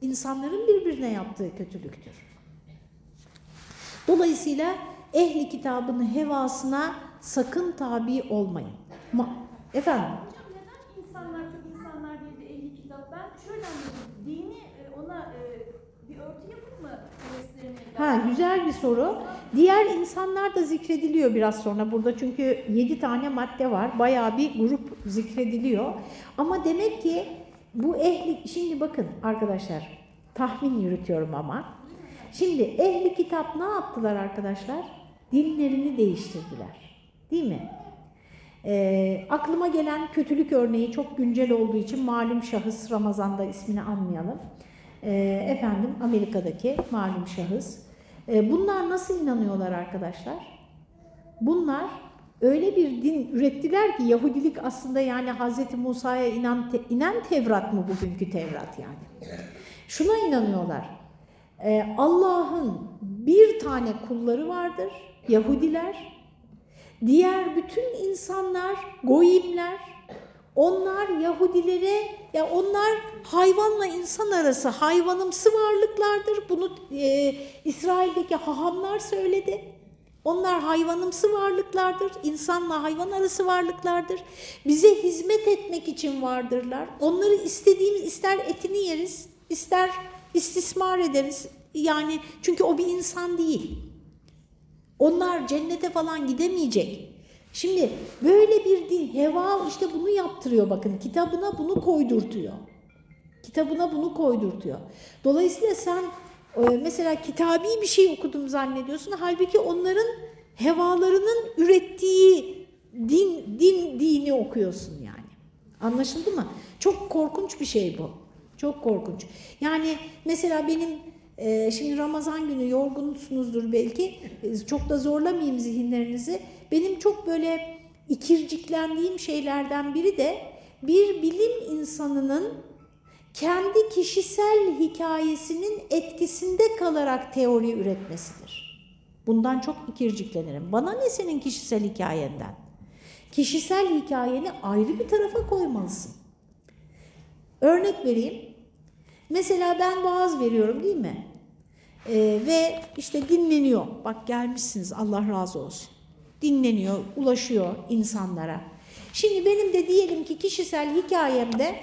insanların birbirine yaptığı kötülüktür. Dolayısıyla ehli kitabın hevasına sakın tabi olmayın. Ma Efendim? Hocam neden insanlar çok insanlar değil de ehli kitap? Ben şöyle anladım. Dini e, ona e, bir örtü yapıp mı heveslerini... Ha güzel bir soru. Diğer insanlar da zikrediliyor biraz sonra burada çünkü 7 tane madde var. Bayağı bir grup zikrediliyor. Ama demek ki bu ehli şimdi bakın arkadaşlar tahmin yürütüyorum ama. Şimdi ehli kitap ne yaptılar arkadaşlar? Dinlerini değiştirdiler. Değil mi? E, aklıma gelen kötülük örneği çok güncel olduğu için malum şahıs Ramazan'da ismini anmayalım. E, efendim Amerika'daki malum şahıs. E, bunlar nasıl inanıyorlar arkadaşlar? Bunlar öyle bir din ürettiler ki Yahudilik aslında yani Hz. Musa'ya inen, inen Tevrat mı bugünkü Tevrat yani? Şuna inanıyorlar. E, Allah'ın bir tane kulları vardır, Yahudiler. Diğer bütün insanlar, goyimler, onlar Yahudilere, ya onlar hayvanla insan arası hayvanımsı varlıklardır. Bunu e, İsrail'deki hahamlar söyledi. Onlar hayvanımsı varlıklardır, insanla hayvan arası varlıklardır. Bize hizmet etmek için vardırlar. Onları istediğimiz, ister etini yeriz, ister istismar ederiz. Yani çünkü o bir insan değil. Onlar cennete falan gidemeyecek. Şimdi böyle bir din, Heva işte bunu yaptırıyor bakın. Kitabına bunu koydurtuyor. Kitabına bunu koydurtuyor. Dolayısıyla sen e, mesela kitabi bir şey okudum zannediyorsun. Halbuki onların hevalarının ürettiği din, din dini okuyorsun yani. Anlaşıldı mı? Çok korkunç bir şey bu. Çok korkunç. Yani mesela benim e, şimdi Ramazan günü yorgunsunuzdur belki. E, çok da zorlamayayım zihinlerinizi. Benim çok böyle ikirciklendiğim şeylerden biri de bir bilim insanının kendi kişisel hikayesinin etkisinde kalarak teori üretmesidir. Bundan çok ikirciklenirim. Bana ne senin kişisel hikayenden? Kişisel hikayeni ayrı bir tarafa koymalısın. Örnek vereyim. Mesela ben vaaz veriyorum değil mi? Ee, ve işte dinleniyor. Bak gelmişsiniz Allah razı olsun. Dinleniyor, ulaşıyor insanlara. Şimdi benim de diyelim ki kişisel hikayemde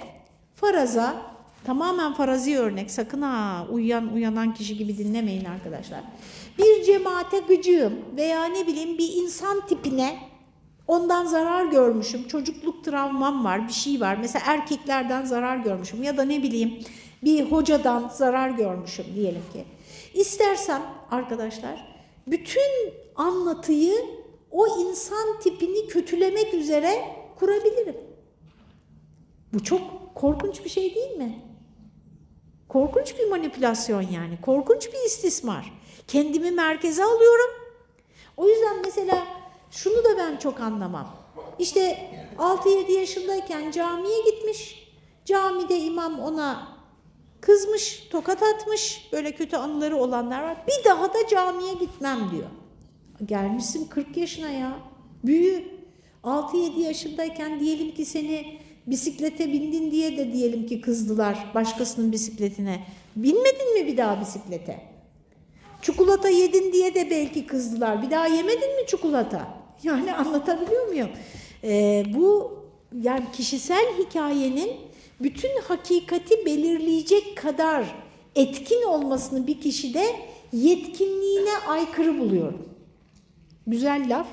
faraza, tamamen farazi örnek, sakın ha uyuyan uyanan kişi gibi dinlemeyin arkadaşlar. Bir cemaate gıcığım veya ne bileyim bir insan tipine ondan zarar görmüşüm, çocukluk travmam var, bir şey var. Mesela erkeklerden zarar görmüşüm ya da ne bileyim bir hocadan zarar görmüşüm diyelim ki. İstersem arkadaşlar bütün anlatıyı o insan tipini kötülemek üzere kurabilirim. Bu çok korkunç bir şey değil mi? Korkunç bir manipülasyon yani. Korkunç bir istismar. Kendimi merkeze alıyorum. O yüzden mesela şunu da ben çok anlamam. İşte 6-7 yaşındayken camiye gitmiş. Camide imam ona kızmış, tokat atmış. Böyle kötü anıları olanlar var. Bir daha da camiye gitmem diyor. Gelmişsin 40 yaşına ya. Büyü. 6-7 yaşındayken diyelim ki seni bisiklete bindin diye de diyelim ki kızdılar başkasının bisikletine. Binmedin mi bir daha bisiklete? Çikolata yedin diye de belki kızdılar. Bir daha yemedin mi çikolata? Yani anlatabiliyor muyum? Ee, bu yani kişisel hikayenin bütün hakikati belirleyecek kadar etkin olmasını bir kişide yetkinliğine aykırı buluyorum. Güzel laf.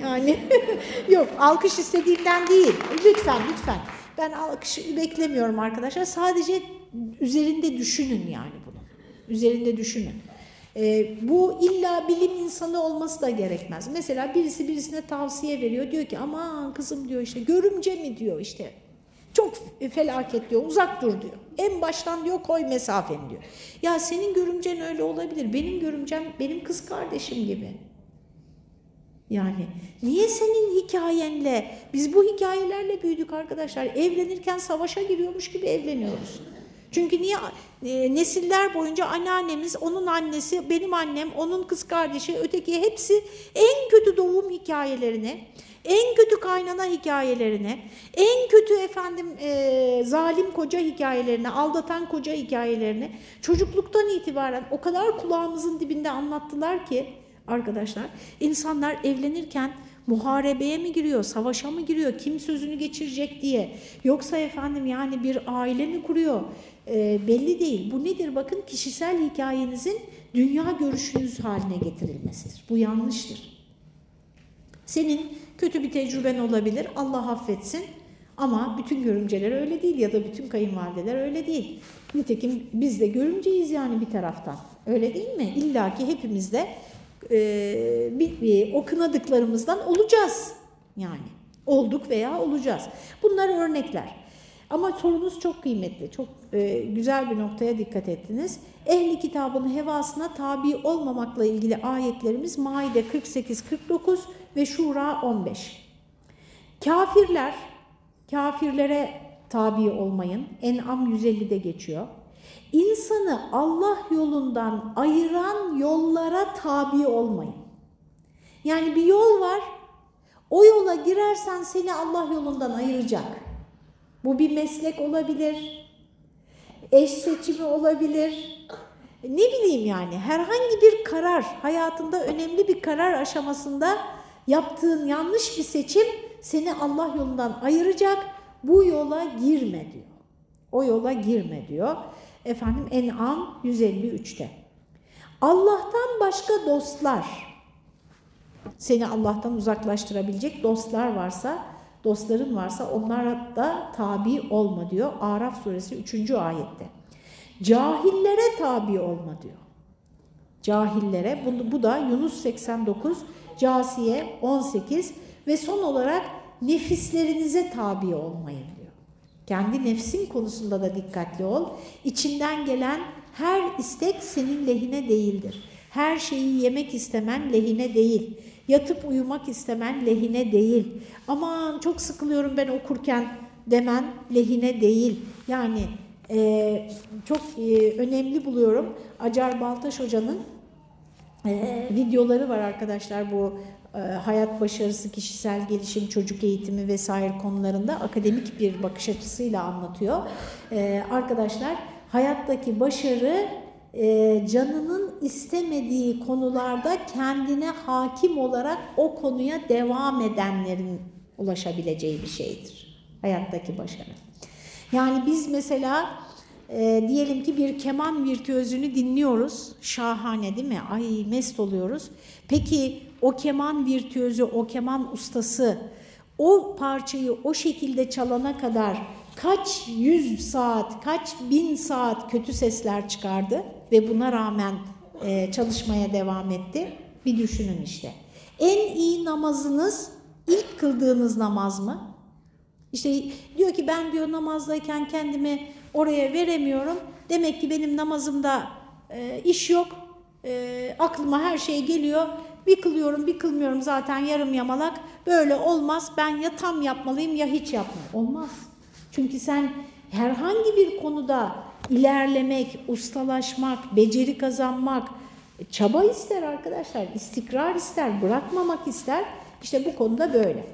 Yani yok alkış istediğimden değil. Lütfen lütfen. Ben alkış beklemiyorum arkadaşlar. Sadece üzerinde düşünün yani bunu. Üzerinde düşünün. Ee, bu illa bilim insanı olması da gerekmez. Mesela birisi birisine tavsiye veriyor. Diyor ki aman kızım diyor işte görümce mi diyor işte. Çok felaket diyor uzak dur diyor. En baştan diyor koy mesafeni diyor. Ya senin görümcen öyle olabilir. Benim görümcem benim kız kardeşim gibi. Yani niye senin hikayenle, biz bu hikayelerle büyüdük arkadaşlar. Evlenirken savaşa giriyormuş gibi evleniyoruz. Çünkü niye e, nesiller boyunca anneannemiz, onun annesi, benim annem, onun kız kardeşi, öteki hepsi en kötü doğum hikayelerine, en kötü kaynana hikayelerine, en kötü efendim e, zalim koca hikayelerine, aldatan koca hikayelerine çocukluktan itibaren o kadar kulağımızın dibinde anlattılar ki arkadaşlar insanlar evlenirken muharebeye mi giriyor, savaşa mı giriyor, kim sözünü geçirecek diye. Yoksa efendim yani bir aile mi kuruyor e, belli değil. Bu nedir bakın kişisel hikayenizin dünya görüşünüz haline getirilmesidir. Bu yanlıştır. Senin kötü bir tecrüben olabilir Allah affetsin ama bütün görümceler öyle değil ya da bütün kayınvalideler öyle değil. Nitekim biz de görümceyiz yani bir taraftan. Öyle değil mi? İlla ki hepimiz de e, bir, bir, o kınadıklarımızdan olacağız. Yani olduk veya olacağız. Bunlar örnekler. Ama sorunuz çok kıymetli, çok e, güzel bir noktaya dikkat ettiniz. Ehli kitabın hevasına tabi olmamakla ilgili ayetlerimiz Maide 48-49 ve Şura 15. Kafirler, kafirlere tabi olmayın. En'am 150'de geçiyor. İnsanı Allah yolundan ayıran yollara tabi olmayın. Yani bir yol var, o yola girersen seni Allah yolundan ayıracak. Bu bir meslek olabilir, eş seçimi olabilir, ne bileyim yani herhangi bir karar, hayatında önemli bir karar aşamasında yaptığın yanlış bir seçim seni Allah yolundan ayıracak, bu yola girme diyor. O yola girme diyor. Efendim En'am 153'te. Allah'tan başka dostlar, seni Allah'tan uzaklaştırabilecek dostlar varsa, dostların varsa onlara da tabi olma diyor. Araf suresi 3. ayette. Cahillere tabi olma diyor. Cahillere, bu, bu da Yunus 89, Casiye 18 ve son olarak nefislerinize tabi olmayın. Kendi nefsin konusunda da dikkatli ol. İçinden gelen her istek senin lehine değildir. Her şeyi yemek istemen lehine değil. Yatıp uyumak istemen lehine değil. Aman çok sıkılıyorum ben okurken demen lehine değil. Yani e, çok e, önemli buluyorum. Acar Baltaş Hoca'nın e, videoları var arkadaşlar bu hayat başarısı, kişisel gelişim, çocuk eğitimi vesaire konularında akademik bir bakış açısıyla anlatıyor. E, arkadaşlar hayattaki başarı e, canının istemediği konularda kendine hakim olarak o konuya devam edenlerin ulaşabileceği bir şeydir. Hayattaki başarı. Yani biz mesela e, diyelim ki bir keman virtüözünü dinliyoruz. Şahane değil mi? Ay mest oluyoruz. Peki o keman virtüözü, o keman ustası o parçayı o şekilde çalana kadar kaç yüz saat, kaç bin saat kötü sesler çıkardı ve buna rağmen e, çalışmaya devam etti. Bir düşünün işte. En iyi namazınız ilk kıldığınız namaz mı? İşte diyor ki ben diyor namazdayken kendimi oraya veremiyorum. Demek ki benim namazımda e, iş yok. E, aklıma her şey geliyor. Bir kılıyorum bir kılmıyorum zaten yarım yamalak. Böyle olmaz. Ben ya tam yapmalıyım ya hiç yapmalıyım. Olmaz. Çünkü sen herhangi bir konuda ilerlemek, ustalaşmak, beceri kazanmak çaba ister arkadaşlar. istikrar ister, bırakmamak ister. İşte bu konuda böyle.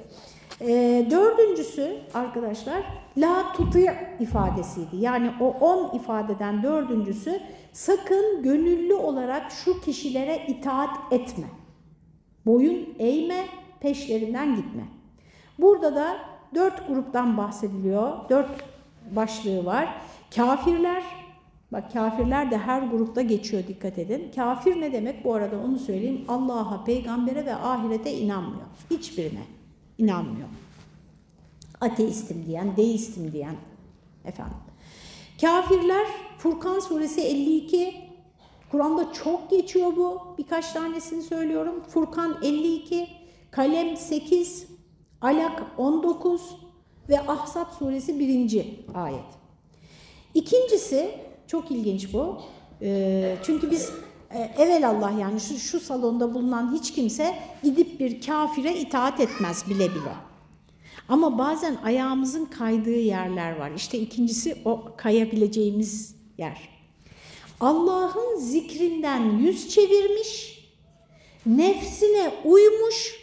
E, dördüncüsü arkadaşlar la tuti ifadesiydi. Yani o on ifadeden dördüncüsü sakın gönüllü olarak şu kişilere itaat etme. Boyun eğme, peşlerinden gitme. Burada da dört gruptan bahsediliyor. Dört başlığı var. Kafirler, bak kafirler de her grupta geçiyor dikkat edin. Kafir ne demek bu arada onu söyleyeyim. Allah'a, peygambere ve ahirete inanmıyor. Hiçbirine inanmıyor. Ateistim diyen, deistim diyen efendim. Kafirler Furkan suresi 52 Kur'an'da çok geçiyor bu. Birkaç tanesini söylüyorum. Furkan 52, Kalem 8, Alak 19 ve Ahzab suresi 1. ayet. İkincisi çok ilginç bu. Çünkü biz e, evelallah yani şu, şu salonda bulunan hiç kimse gidip bir kafire itaat etmez bile bile. Ama bazen ayağımızın kaydığı yerler var. İşte ikincisi o kayabileceğimiz yer. Allah'ın zikrinden yüz çevirmiş, nefsine uymuş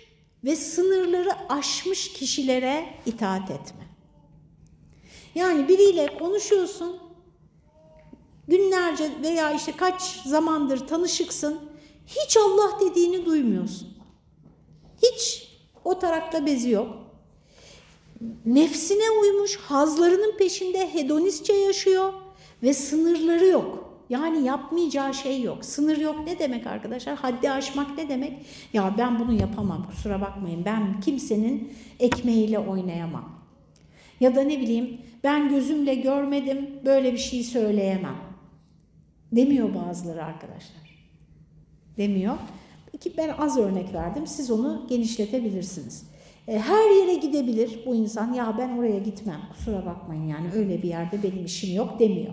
ve sınırları aşmış kişilere itaat etme. Yani biriyle konuşuyorsun, günlerce veya işte kaç zamandır tanışıksın, hiç Allah dediğini duymuyorsun. Hiç o tarakta bezi yok. Nefsine uymuş, hazlarının peşinde hedonistçe yaşıyor ve sınırları yok. Yani yapmayacağı şey yok. Sınır yok ne demek arkadaşlar? Haddi aşmak ne demek? Ya ben bunu yapamam kusura bakmayın. Ben kimsenin ekmeğiyle oynayamam. Ya da ne bileyim ben gözümle görmedim böyle bir şey söyleyemem. Demiyor bazıları arkadaşlar. Demiyor. Peki ben az örnek verdim. Siz onu genişletebilirsiniz. E, her yere gidebilir bu insan. Ya ben oraya gitmem. Kusura bakmayın yani öyle bir yerde benim işim yok demiyor.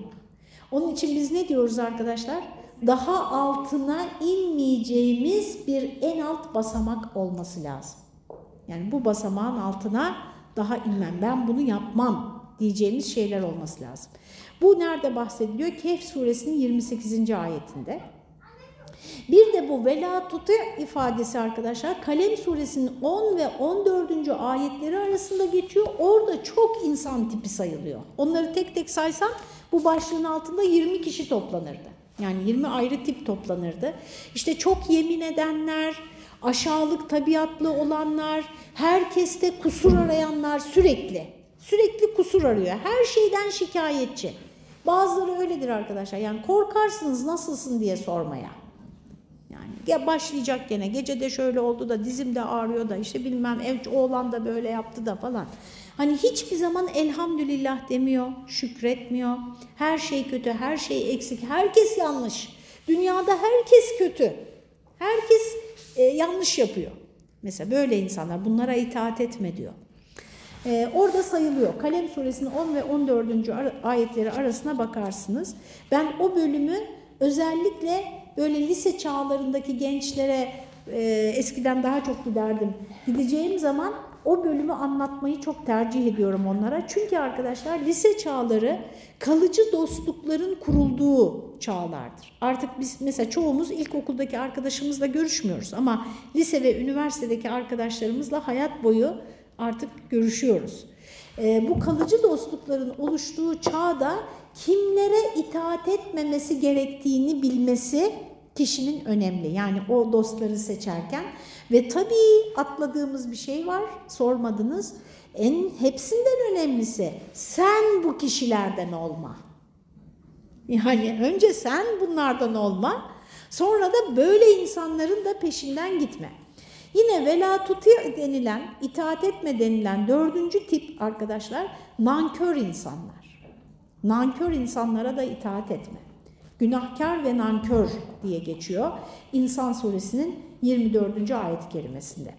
Onun için biz ne diyoruz arkadaşlar? Daha altına inmeyeceğimiz bir en alt basamak olması lazım. Yani bu basamağın altına daha inmem. Ben bunu yapmam diyeceğimiz şeyler olması lazım. Bu nerede bahsediliyor? Kehf suresinin 28. ayetinde. Bir de bu vela tutu ifadesi arkadaşlar Kalem suresinin 10 ve 14. ayetleri arasında geçiyor. Orada çok insan tipi sayılıyor. Onları tek tek saysam bu başlığın altında 20 kişi toplanırdı. Yani 20 ayrı tip toplanırdı. İşte çok yemin edenler, aşağılık tabiatlı olanlar, herkeste kusur arayanlar sürekli. Sürekli kusur arıyor. Her şeyden şikayetçi. Bazıları öyledir arkadaşlar. Yani korkarsınız nasılsın diye sormaya. Yani ya başlayacak gene gece de şöyle oldu da dizim de ağrıyor da işte bilmem ev oğlan da böyle yaptı da falan. Hani hiçbir zaman elhamdülillah demiyor, şükretmiyor. Her şey kötü, her şey eksik, herkes yanlış. Dünyada herkes kötü. Herkes e, yanlış yapıyor. Mesela böyle insanlar bunlara itaat etme diyor. Ee, orada sayılıyor. Kalem suresinin 10 ve 14. ayetleri arasına bakarsınız. Ben o bölümü özellikle böyle lise çağlarındaki gençlere e, eskiden daha çok giderdim. Gideceğim zaman o bölümü anlatmayı çok tercih ediyorum onlara. Çünkü arkadaşlar lise çağları kalıcı dostlukların kurulduğu çağlardır. Artık biz mesela çoğumuz ilkokuldaki arkadaşımızla görüşmüyoruz ama lise ve üniversitedeki arkadaşlarımızla hayat boyu artık görüşüyoruz. E, bu kalıcı dostlukların oluştuğu çağda kimlere itaat etmemesi gerektiğini bilmesi kişinin önemli. Yani o dostları seçerken ve tabii atladığımız bir şey var, sormadınız. En hepsinden önemlisi sen bu kişilerden olma. Yani önce sen bunlardan olma, sonra da böyle insanların da peşinden gitme. Yine vela tuti denilen, itaat etme denilen dördüncü tip arkadaşlar nankör insanlar. Nankör insanlara da itaat etme. Günahkar ve nankör diye geçiyor İnsan suresinin 24. ayet-i kerimesinde.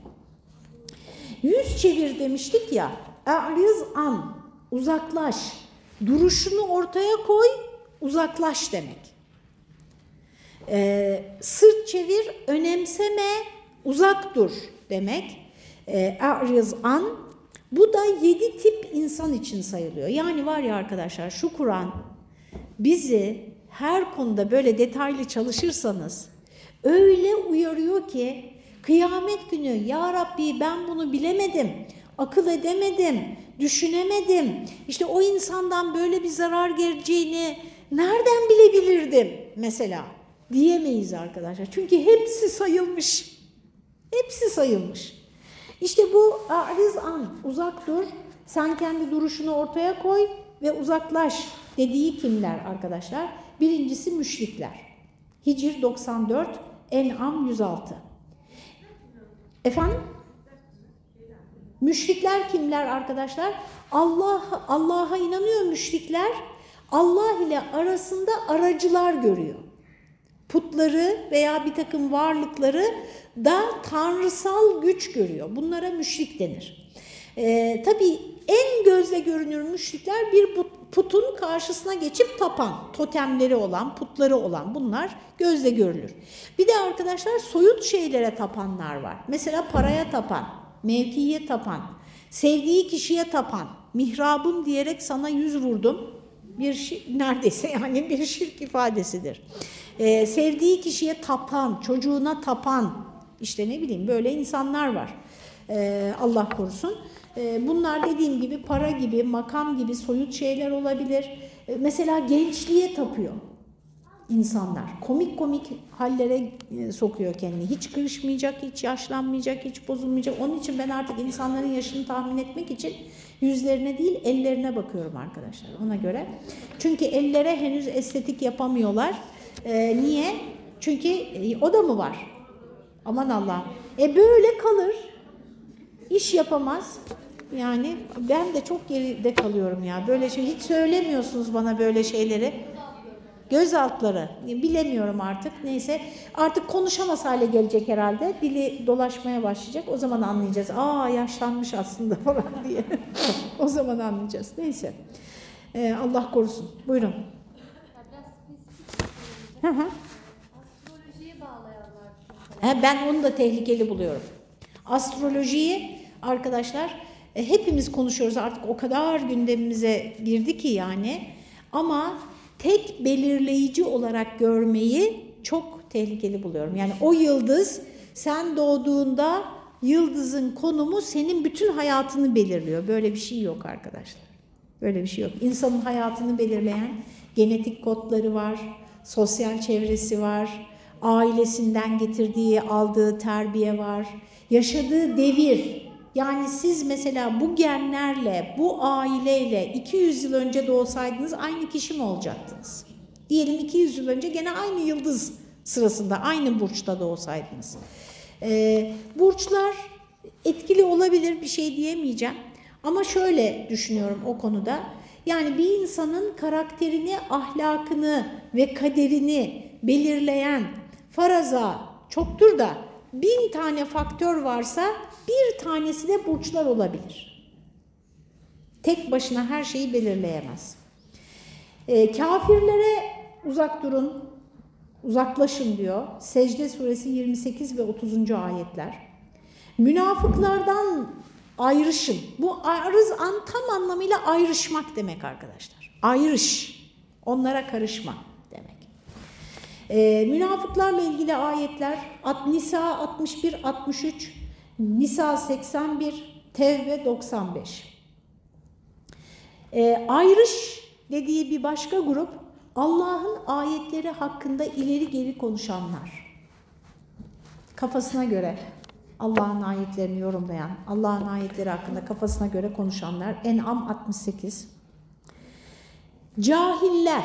Yüz çevir demiştik ya, a'riz an, uzaklaş, duruşunu ortaya koy, uzaklaş demek. Ee, sırt çevir, önemseme, uzak dur demek. Ee, a'riz an, bu da yedi tip insan için sayılıyor. Yani var ya arkadaşlar şu Kur'an bizi her konuda böyle detaylı çalışırsanız öyle uyarıyor ki kıyamet günü ya Rabbi ben bunu bilemedim, akıl edemedim, düşünemedim. İşte o insandan böyle bir zarar geleceğini nereden bilebilirdim mesela diyemeyiz arkadaşlar. Çünkü hepsi sayılmış. Hepsi sayılmış. İşte bu ariz an, uzak dur, sen kendi duruşunu ortaya koy ve uzaklaş dediği kimler arkadaşlar? Birincisi müşrikler. Hicr 94, En'am 106. Efendim? Müşrikler kimler arkadaşlar? Allah Allah'a inanıyor müşrikler. Allah ile arasında aracılar görüyor. Putları veya bir takım varlıkları da tanrısal güç görüyor. Bunlara müşrik denir. Ee, tabii en gözle görünür müşrikler bir putun karşısına geçip tapan, totemleri olan, putları olan bunlar gözle görülür. Bir de arkadaşlar soyut şeylere tapanlar var. Mesela paraya tapan, mevkiye tapan, sevdiği kişiye tapan, mihrabım diyerek sana yüz vurdum. Bir neredeyse yani bir şirk ifadesidir. Ee, sevdiği kişiye tapan, çocuğuna tapan, işte ne bileyim böyle insanlar var. Ee, Allah korusun. Ee, bunlar dediğim gibi para gibi, makam gibi soyut şeyler olabilir. Ee, mesela gençliğe tapıyor insanlar. Komik komik hallere e, sokuyor kendini. Hiç kırışmayacak, hiç yaşlanmayacak, hiç bozulmayacak. Onun için ben artık insanların yaşını tahmin etmek için yüzlerine değil ellerine bakıyorum arkadaşlar ona göre. Çünkü ellere henüz estetik yapamıyorlar. Ee, niye? Çünkü e, o da mı var? Aman Allah. E böyle kalır. İş yapamaz. Yani ben de çok geride kalıyorum ya. Böyle şey hiç söylemiyorsunuz bana böyle şeyleri. Göz altları. Bilemiyorum artık. Neyse. Artık konuşamaz hale gelecek herhalde. Dili dolaşmaya başlayacak. O zaman anlayacağız. Aa yaşlanmış aslında falan diye. o zaman anlayacağız. Neyse. Ee, Allah korusun. Buyurun. Astrolojiye bağlayanlar ben onu da tehlikeli buluyorum. Astrolojiyi arkadaşlar e, hepimiz konuşuyoruz artık o kadar gündemimize girdi ki yani ama tek belirleyici olarak görmeyi çok tehlikeli buluyorum. Yani o yıldız sen doğduğunda yıldızın konumu senin bütün hayatını belirliyor. Böyle bir şey yok arkadaşlar. Böyle bir şey yok. İnsanın hayatını belirleyen genetik kodları var, sosyal çevresi var, ailesinden getirdiği, aldığı terbiye var, yaşadığı devir. Yani siz mesela bu genlerle, bu aileyle 200 yıl önce doğsaydınız aynı kişi mi olacaktınız? Diyelim 200 yıl önce gene aynı yıldız sırasında, aynı burçta doğsaydınız. Ee, burçlar etkili olabilir bir şey diyemeyeceğim. Ama şöyle düşünüyorum o konuda. Yani bir insanın karakterini, ahlakını ve kaderini belirleyen faraza çoktur da bin tane faktör varsa bir tanesi de burçlar olabilir. Tek başına her şeyi belirleyemez. E, kafirlere uzak durun, uzaklaşın diyor. Secde suresi 28 ve 30. ayetler. Münafıklardan ayrışın. Bu arız an tam anlamıyla ayrışmak demek arkadaşlar. Ayrış. Onlara karışma demek. Ee, münafıklarla ilgili ayetler Nisa 61, 63, Nisa 81, Tevbe 95. Ee, ayrış dediği bir başka grup Allah'ın ayetleri hakkında ileri geri konuşanlar. Kafasına göre Allah'ın ayetlerini yorumlayan, Allah'ın ayetleri hakkında kafasına göre konuşanlar. En'am 68. Cahiller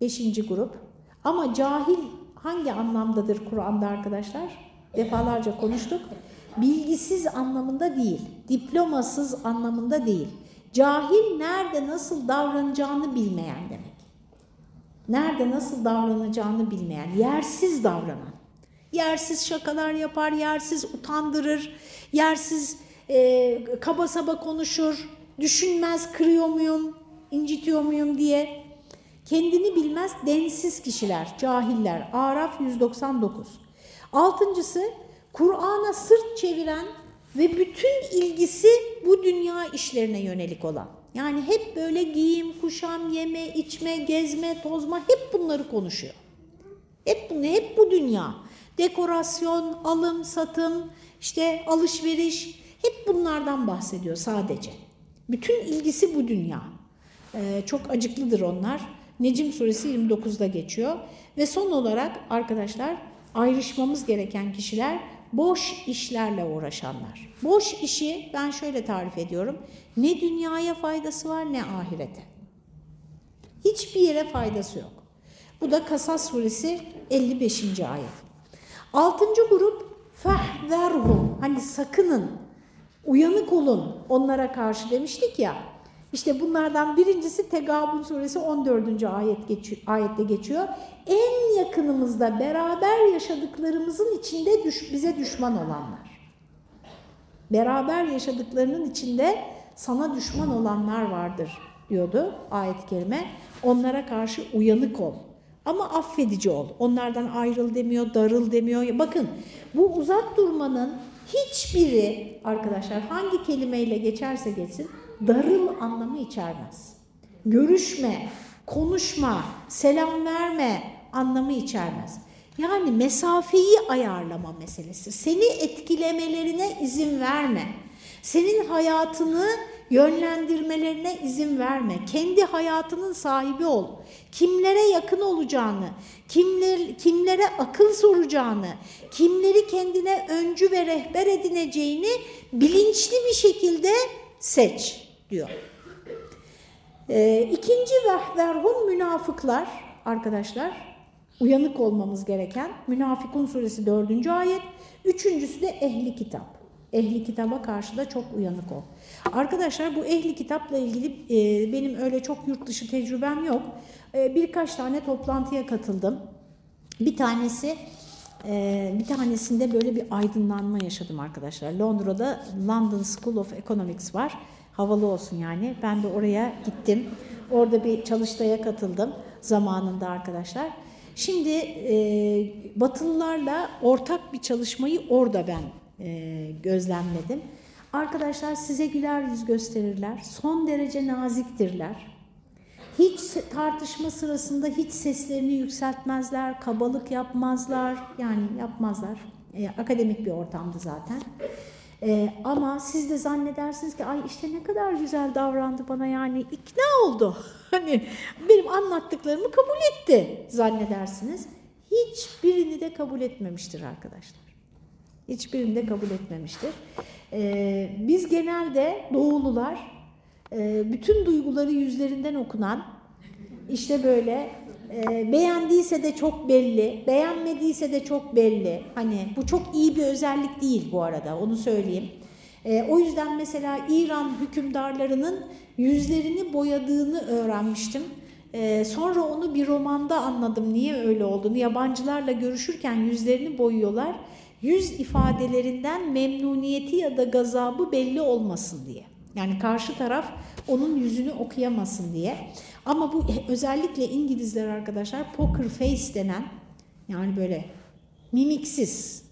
5. grup. Ama cahil hangi anlamdadır Kur'an'da arkadaşlar? Defalarca konuştuk. Bilgisiz anlamında değil, diplomasız anlamında değil. Cahil nerede nasıl davranacağını bilmeyen demek. Nerede nasıl davranacağını bilmeyen, yersiz davranan. Yersiz şakalar yapar, yersiz utandırır, yersiz e, kaba saba konuşur, düşünmez kırıyor muyum, incitiyor muyum diye. Kendini bilmez densiz kişiler, cahiller. Araf 199. Altıncısı Kur'an'a sırt çeviren ve bütün ilgisi bu dünya işlerine yönelik olan. Yani hep böyle giyim, kuşam, yeme, içme, gezme, tozma hep bunları konuşuyor. Hep bu, hep bu dünya. Dekorasyon, alım, satım, işte alışveriş hep bunlardan bahsediyor sadece. Bütün ilgisi bu dünya. Ee, çok acıklıdır onlar. Necim suresi 29'da geçiyor. Ve son olarak arkadaşlar ayrışmamız gereken kişiler boş işlerle uğraşanlar. Boş işi ben şöyle tarif ediyorum. Ne dünyaya faydası var ne ahirete. Hiçbir yere faydası yok. Bu da Kasas suresi 55. ayet. Altıncı grup fehverhum hani sakının, uyanık olun onlara karşı demiştik ya. İşte bunlardan birincisi Tegabun suresi 14. ayet geçiyor, ayette geçiyor. En yakınımızda beraber yaşadıklarımızın içinde düş, bize düşman olanlar. Beraber yaşadıklarının içinde sana düşman olanlar vardır diyordu ayet-i kerime. Onlara karşı uyanık ol. Ama affedici ol. Onlardan ayrıl demiyor, darıl demiyor. Bakın bu uzak durmanın hiçbiri arkadaşlar hangi kelimeyle geçerse geçsin darıl anlamı içermez. Görüşme, konuşma, selam verme anlamı içermez. Yani mesafeyi ayarlama meselesi. Seni etkilemelerine izin verme. Senin hayatını yönlendirmelerine izin verme. Kendi hayatının sahibi ol. Kimlere yakın olacağını, kimler, kimlere akıl soracağını, kimleri kendine öncü ve rehber edineceğini bilinçli bir şekilde seç diyor. Ee, ikinci vehverhum münafıklar arkadaşlar uyanık olmamız gereken Münafıkun suresi 4. ayet. Üçüncüsü de ehli kitap. Ehli kitaba karşı da çok uyanık ol. Arkadaşlar bu ehli kitapla ilgili e, benim öyle çok yurt dışı tecrübem yok. E, birkaç tane toplantıya katıldım. Bir tanesi e, bir tanesinde böyle bir aydınlanma yaşadım arkadaşlar. Londra'da London School of Economics var. Havalı olsun yani. Ben de oraya gittim. Orada bir çalıştaya katıldım zamanında arkadaşlar. Şimdi e, Batılılarla ortak bir çalışmayı orada ben e, gözlemledim. Arkadaşlar size güler yüz gösterirler. Son derece naziktirler. Hiç tartışma sırasında hiç seslerini yükseltmezler, kabalık yapmazlar. Yani yapmazlar. E, akademik bir ortamdı zaten. E, ama siz de zannedersiniz ki ay işte ne kadar güzel davrandı bana yani ikna oldu. Hani benim anlattıklarımı kabul etti zannedersiniz. Hiçbirini de kabul etmemiştir arkadaşlar. Hiçbirini de kabul etmemiştir. E, biz genelde doğulular e, bütün duyguları yüzlerinden okunan işte böyle e, beğendiyse de çok belli, beğenmediyse de çok belli. Hani bu çok iyi bir özellik değil bu arada onu söyleyeyim. E, o yüzden mesela İran hükümdarlarının yüzlerini boyadığını öğrenmiştim. E, sonra onu bir romanda anladım niye öyle olduğunu. Yabancılarla görüşürken yüzlerini boyuyorlar. Yüz ifadelerinden memnuniyeti ya da gazabı belli olmasın diye. Yani karşı taraf onun yüzünü okuyamasın diye. Ama bu özellikle İngilizler arkadaşlar poker face denen yani böyle mimiksiz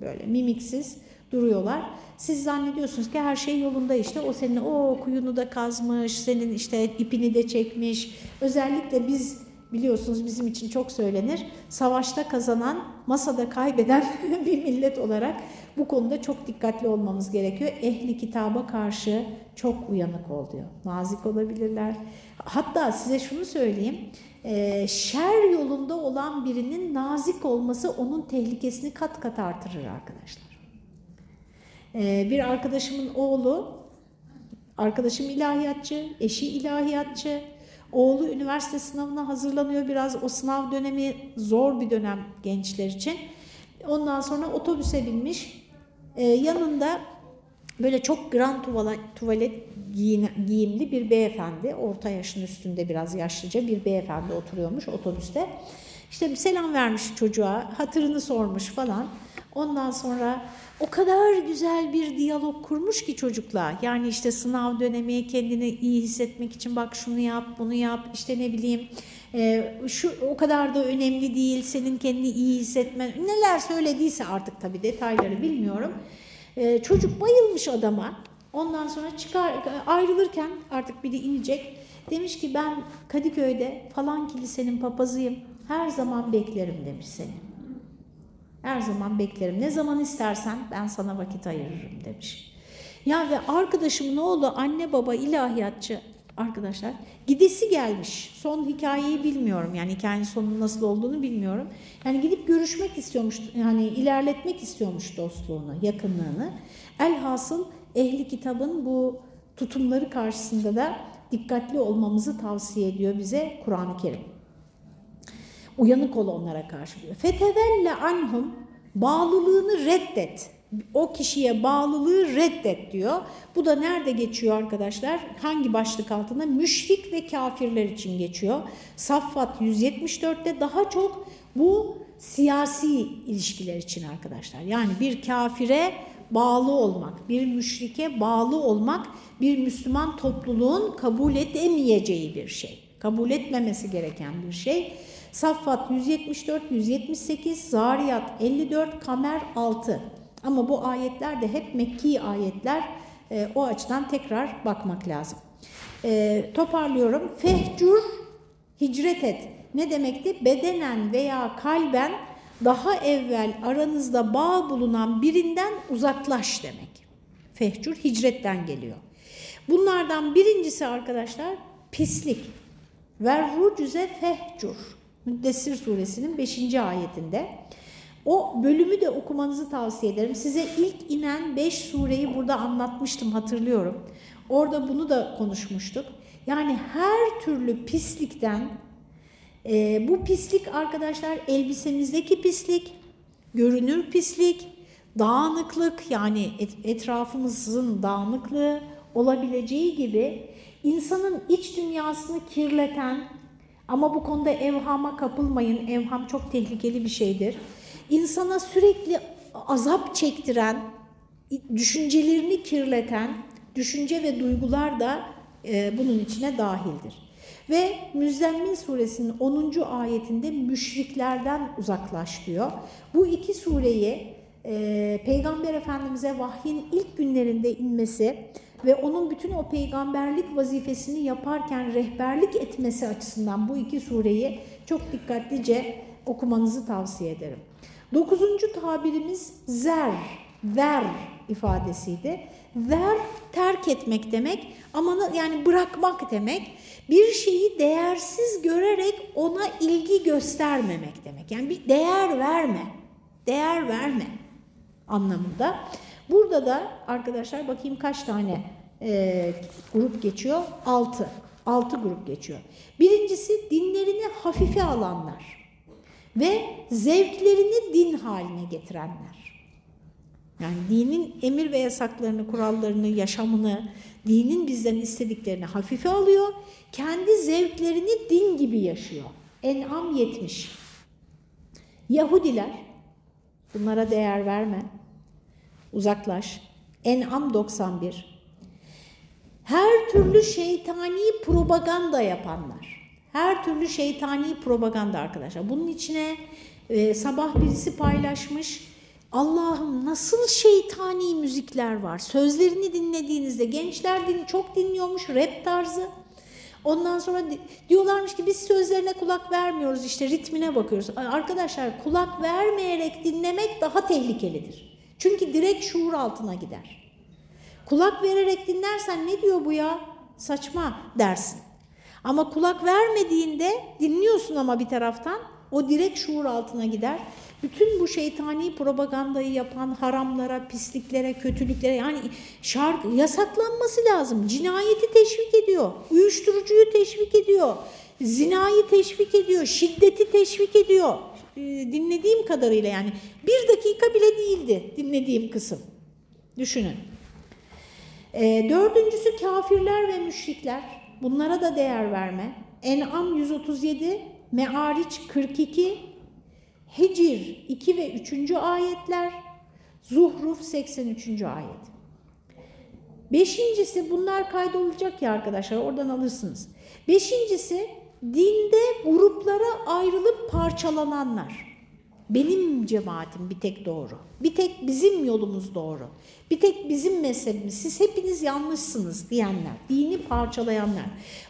böyle mimiksiz duruyorlar. Siz zannediyorsunuz ki her şey yolunda işte o senin o kuyunu da kazmış, senin işte ipini de çekmiş. Özellikle biz biliyorsunuz bizim için çok söylenir. Savaşta kazanan, masada kaybeden bir millet olarak bu konuda çok dikkatli olmamız gerekiyor. Ehli kitaba karşı çok uyanık ol diyor. Nazik olabilirler. Hatta size şunu söyleyeyim. E, şer yolunda olan birinin nazik olması onun tehlikesini kat kat artırır arkadaşlar. E, bir arkadaşımın oğlu, arkadaşım ilahiyatçı, eşi ilahiyatçı, Oğlu üniversite sınavına hazırlanıyor. Biraz o sınav dönemi zor bir dönem gençler için. Ondan sonra otobüse binmiş. Ee, yanında böyle çok grand tuvalet, tuvalet giyimli bir beyefendi. Orta yaşın üstünde biraz yaşlıca bir beyefendi oturuyormuş otobüste. İşte bir selam vermiş çocuğa, hatırını sormuş falan. Ondan sonra o kadar güzel bir diyalog kurmuş ki çocukla. Yani işte sınav dönemi kendini iyi hissetmek için bak şunu yap, bunu yap, işte ne bileyim e, şu o kadar da önemli değil senin kendini iyi hissetmen. Neler söylediyse artık tabii detayları bilmiyorum. E, çocuk bayılmış adama. Ondan sonra çıkar ayrılırken artık biri inecek. Demiş ki ben Kadıköy'de falan kilisenin papazıyım. Her zaman beklerim demiş seni. Her zaman beklerim. Ne zaman istersen ben sana vakit ayırırım demiş. Ya ve arkadaşımın oğlu anne baba ilahiyatçı arkadaşlar gidesi gelmiş. Son hikayeyi bilmiyorum yani hikayenin sonunun nasıl olduğunu bilmiyorum. Yani gidip görüşmek istiyormuş yani ilerletmek istiyormuş dostluğunu, yakınlığını. Elhasıl ehli kitabın bu tutumları karşısında da dikkatli olmamızı tavsiye ediyor bize Kur'an-ı Kerim. Uyanık ol onlara karşı diyor. Fetevelle anhum bağlılığını reddet. O kişiye bağlılığı reddet diyor. Bu da nerede geçiyor arkadaşlar? Hangi başlık altında? Müşrik ve kafirler için geçiyor. Saffat 174'te daha çok bu siyasi ilişkiler için arkadaşlar. Yani bir kafire bağlı olmak, bir müşrike bağlı olmak bir Müslüman topluluğun kabul edemeyeceği bir şey. Kabul etmemesi gereken bir şey. Saffat 174, 178, Zariyat 54, Kamer 6. Ama bu ayetler de hep Mekki ayetler. E, o açıdan tekrar bakmak lazım. E, toparlıyorum. Fehcur, hicret et. Ne demekti? Bedenen veya kalben daha evvel aranızda bağ bulunan birinden uzaklaş demek. Fehcur hicretten geliyor. Bunlardan birincisi arkadaşlar pislik. Verrucuze fehcur. Müddessir suresinin 5. ayetinde. O bölümü de okumanızı tavsiye ederim. Size ilk inen 5 sureyi burada anlatmıştım hatırlıyorum. Orada bunu da konuşmuştuk. Yani her türlü pislikten e, bu pislik arkadaşlar elbisemizdeki pislik, görünür pislik, dağınıklık yani et, etrafımızın dağınıklığı olabileceği gibi insanın iç dünyasını kirleten ama bu konuda evhama kapılmayın. Evham çok tehlikeli bir şeydir. İnsana sürekli azap çektiren, düşüncelerini kirleten düşünce ve duygular da e, bunun içine dahildir. Ve Müzzemmil suresinin 10. ayetinde müşriklerden uzaklaş diyor. Bu iki sureyi e, Peygamber Efendimiz'e vahyin ilk günlerinde inmesi ve onun bütün o peygamberlik vazifesini yaparken rehberlik etmesi açısından bu iki sureyi çok dikkatlice okumanızı tavsiye ederim. Dokuzuncu tabirimiz zer, ver ifadesiydi. Ver terk etmek demek ama yani bırakmak demek. Bir şeyi değersiz görerek ona ilgi göstermemek demek. Yani bir değer verme, değer verme anlamında. Burada da arkadaşlar bakayım kaç tane e, grup geçiyor? Altı. Altı grup geçiyor. Birincisi dinlerini hafife alanlar ve zevklerini din haline getirenler. Yani dinin emir ve yasaklarını, kurallarını, yaşamını, dinin bizden istediklerini hafife alıyor. Kendi zevklerini din gibi yaşıyor. En'am 70. Yahudiler, bunlara değer verme, uzaklaş. En'am 91. Her türlü şeytani propaganda yapanlar. Her türlü şeytani propaganda arkadaşlar. Bunun içine e, sabah birisi paylaşmış. Allah'ım nasıl şeytani müzikler var. Sözlerini dinlediğinizde gençler çok dinliyormuş rap tarzı. Ondan sonra diyorlarmış ki biz sözlerine kulak vermiyoruz işte ritmine bakıyoruz. Arkadaşlar kulak vermeyerek dinlemek daha tehlikelidir. Çünkü direkt şuur altına gider. Kulak vererek dinlersen ne diyor bu ya? Saçma dersin. Ama kulak vermediğinde dinliyorsun ama bir taraftan o direkt şuur altına gider. Bütün bu şeytani propagandayı yapan haramlara, pisliklere, kötülüklere yani şarkı yasaklanması lazım. Cinayeti teşvik ediyor, uyuşturucuyu teşvik ediyor, zinayı teşvik ediyor, şiddeti teşvik ediyor. Ee, dinlediğim kadarıyla yani bir dakika bile değildi dinlediğim kısım. Düşünün. Ee, dördüncüsü kafirler ve müşrikler. Bunlara da değer verme. En'am 137, Me'ariç 42, Hicr 2 ve 3. ayetler, Zuhruf 83. ayet. Beşincisi bunlar kaydolacak ya arkadaşlar oradan alırsınız. Beşincisi dinde gruplara ayrılıp parçalananlar. Benim cemaatim bir tek doğru. Bir tek bizim yolumuz doğru. Bir tek bizim mezhebimiz. Siz hepiniz yanlışsınız diyenler. Dini parçalayanlar.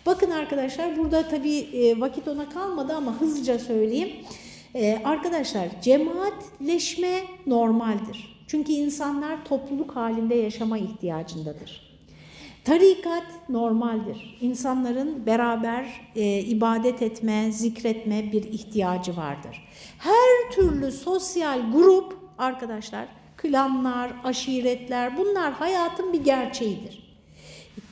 Bakın arkadaşlar burada tabii vakit ona kalmadı ama hızlıca söyleyeyim. Ee, arkadaşlar cemaatleşme normaldir. Çünkü insanlar topluluk halinde yaşama ihtiyacındadır. Tarikat normaldir. İnsanların beraber e, ibadet etme, zikretme bir ihtiyacı vardır. Her türlü sosyal grup arkadaşlar, klanlar, aşiretler bunlar hayatın bir gerçeğidir.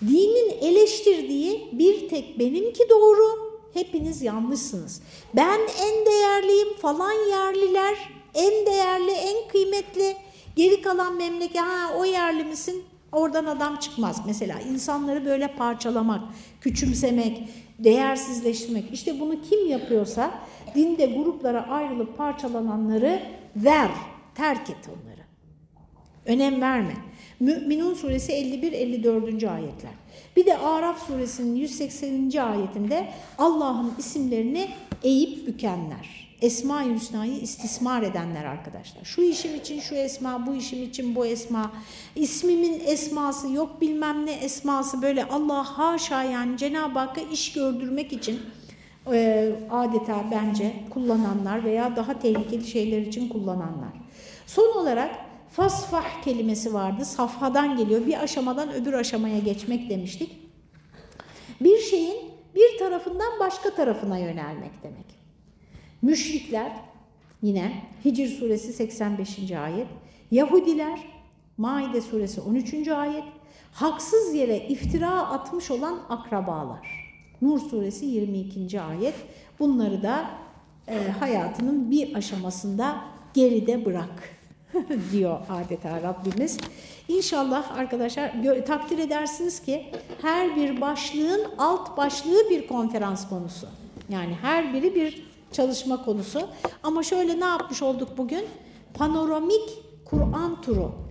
Dinin eleştirdiği bir tek benimki doğru, hepiniz yanlışsınız. Ben en değerliyim falan yerliler, en değerli, en kıymetli, geri kalan memleket, ha o yerli misin? Oradan adam çıkmaz. Mesela insanları böyle parçalamak, küçümsemek, değersizleştirmek. İşte bunu kim yapıyorsa dinde gruplara ayrılıp parçalananları ver, terk et onları. Önem verme. Mü'minun suresi 51-54. ayetler. Bir de Araf suresinin 180. ayetinde Allah'ın isimlerini eğip bükenler. Esma-i Hüsna'yı istismar edenler arkadaşlar. Şu işim için şu esma, bu işim için bu esma. İsmimin esması yok bilmem ne esması böyle Allah haşa yani Cenab-ı Hakk'a iş gördürmek için e, adeta bence kullananlar veya daha tehlikeli şeyler için kullananlar. Son olarak fasfah kelimesi vardı. Safhadan geliyor. Bir aşamadan öbür aşamaya geçmek demiştik. Bir şeyin bir tarafından başka tarafına yönelmek demek. Müşrikler yine Hicr suresi 85. ayet. Yahudiler Maide suresi 13. ayet. Haksız yere iftira atmış olan akrabalar. Nur suresi 22. ayet. Bunları da e, hayatının bir aşamasında geride bırak diyor adeta Rabbimiz. İnşallah arkadaşlar takdir edersiniz ki her bir başlığın alt başlığı bir konferans konusu. Yani her biri bir çalışma konusu. Ama şöyle ne yapmış olduk bugün? Panoramik Kur'an turu.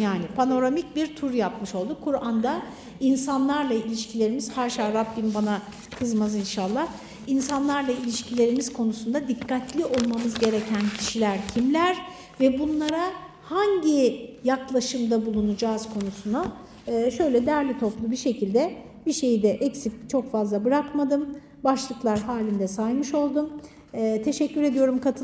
Yani panoramik bir tur yapmış olduk. Kur'an'da insanlarla ilişkilerimiz, haşa Rabbim bana kızmaz inşallah. İnsanlarla ilişkilerimiz konusunda dikkatli olmamız gereken kişiler kimler ve bunlara hangi yaklaşımda bulunacağız konusuna e, şöyle derli toplu bir şekilde bir şeyi de eksik çok fazla bırakmadım. Başlıklar halinde saymış oldum. E, teşekkür ediyorum katılım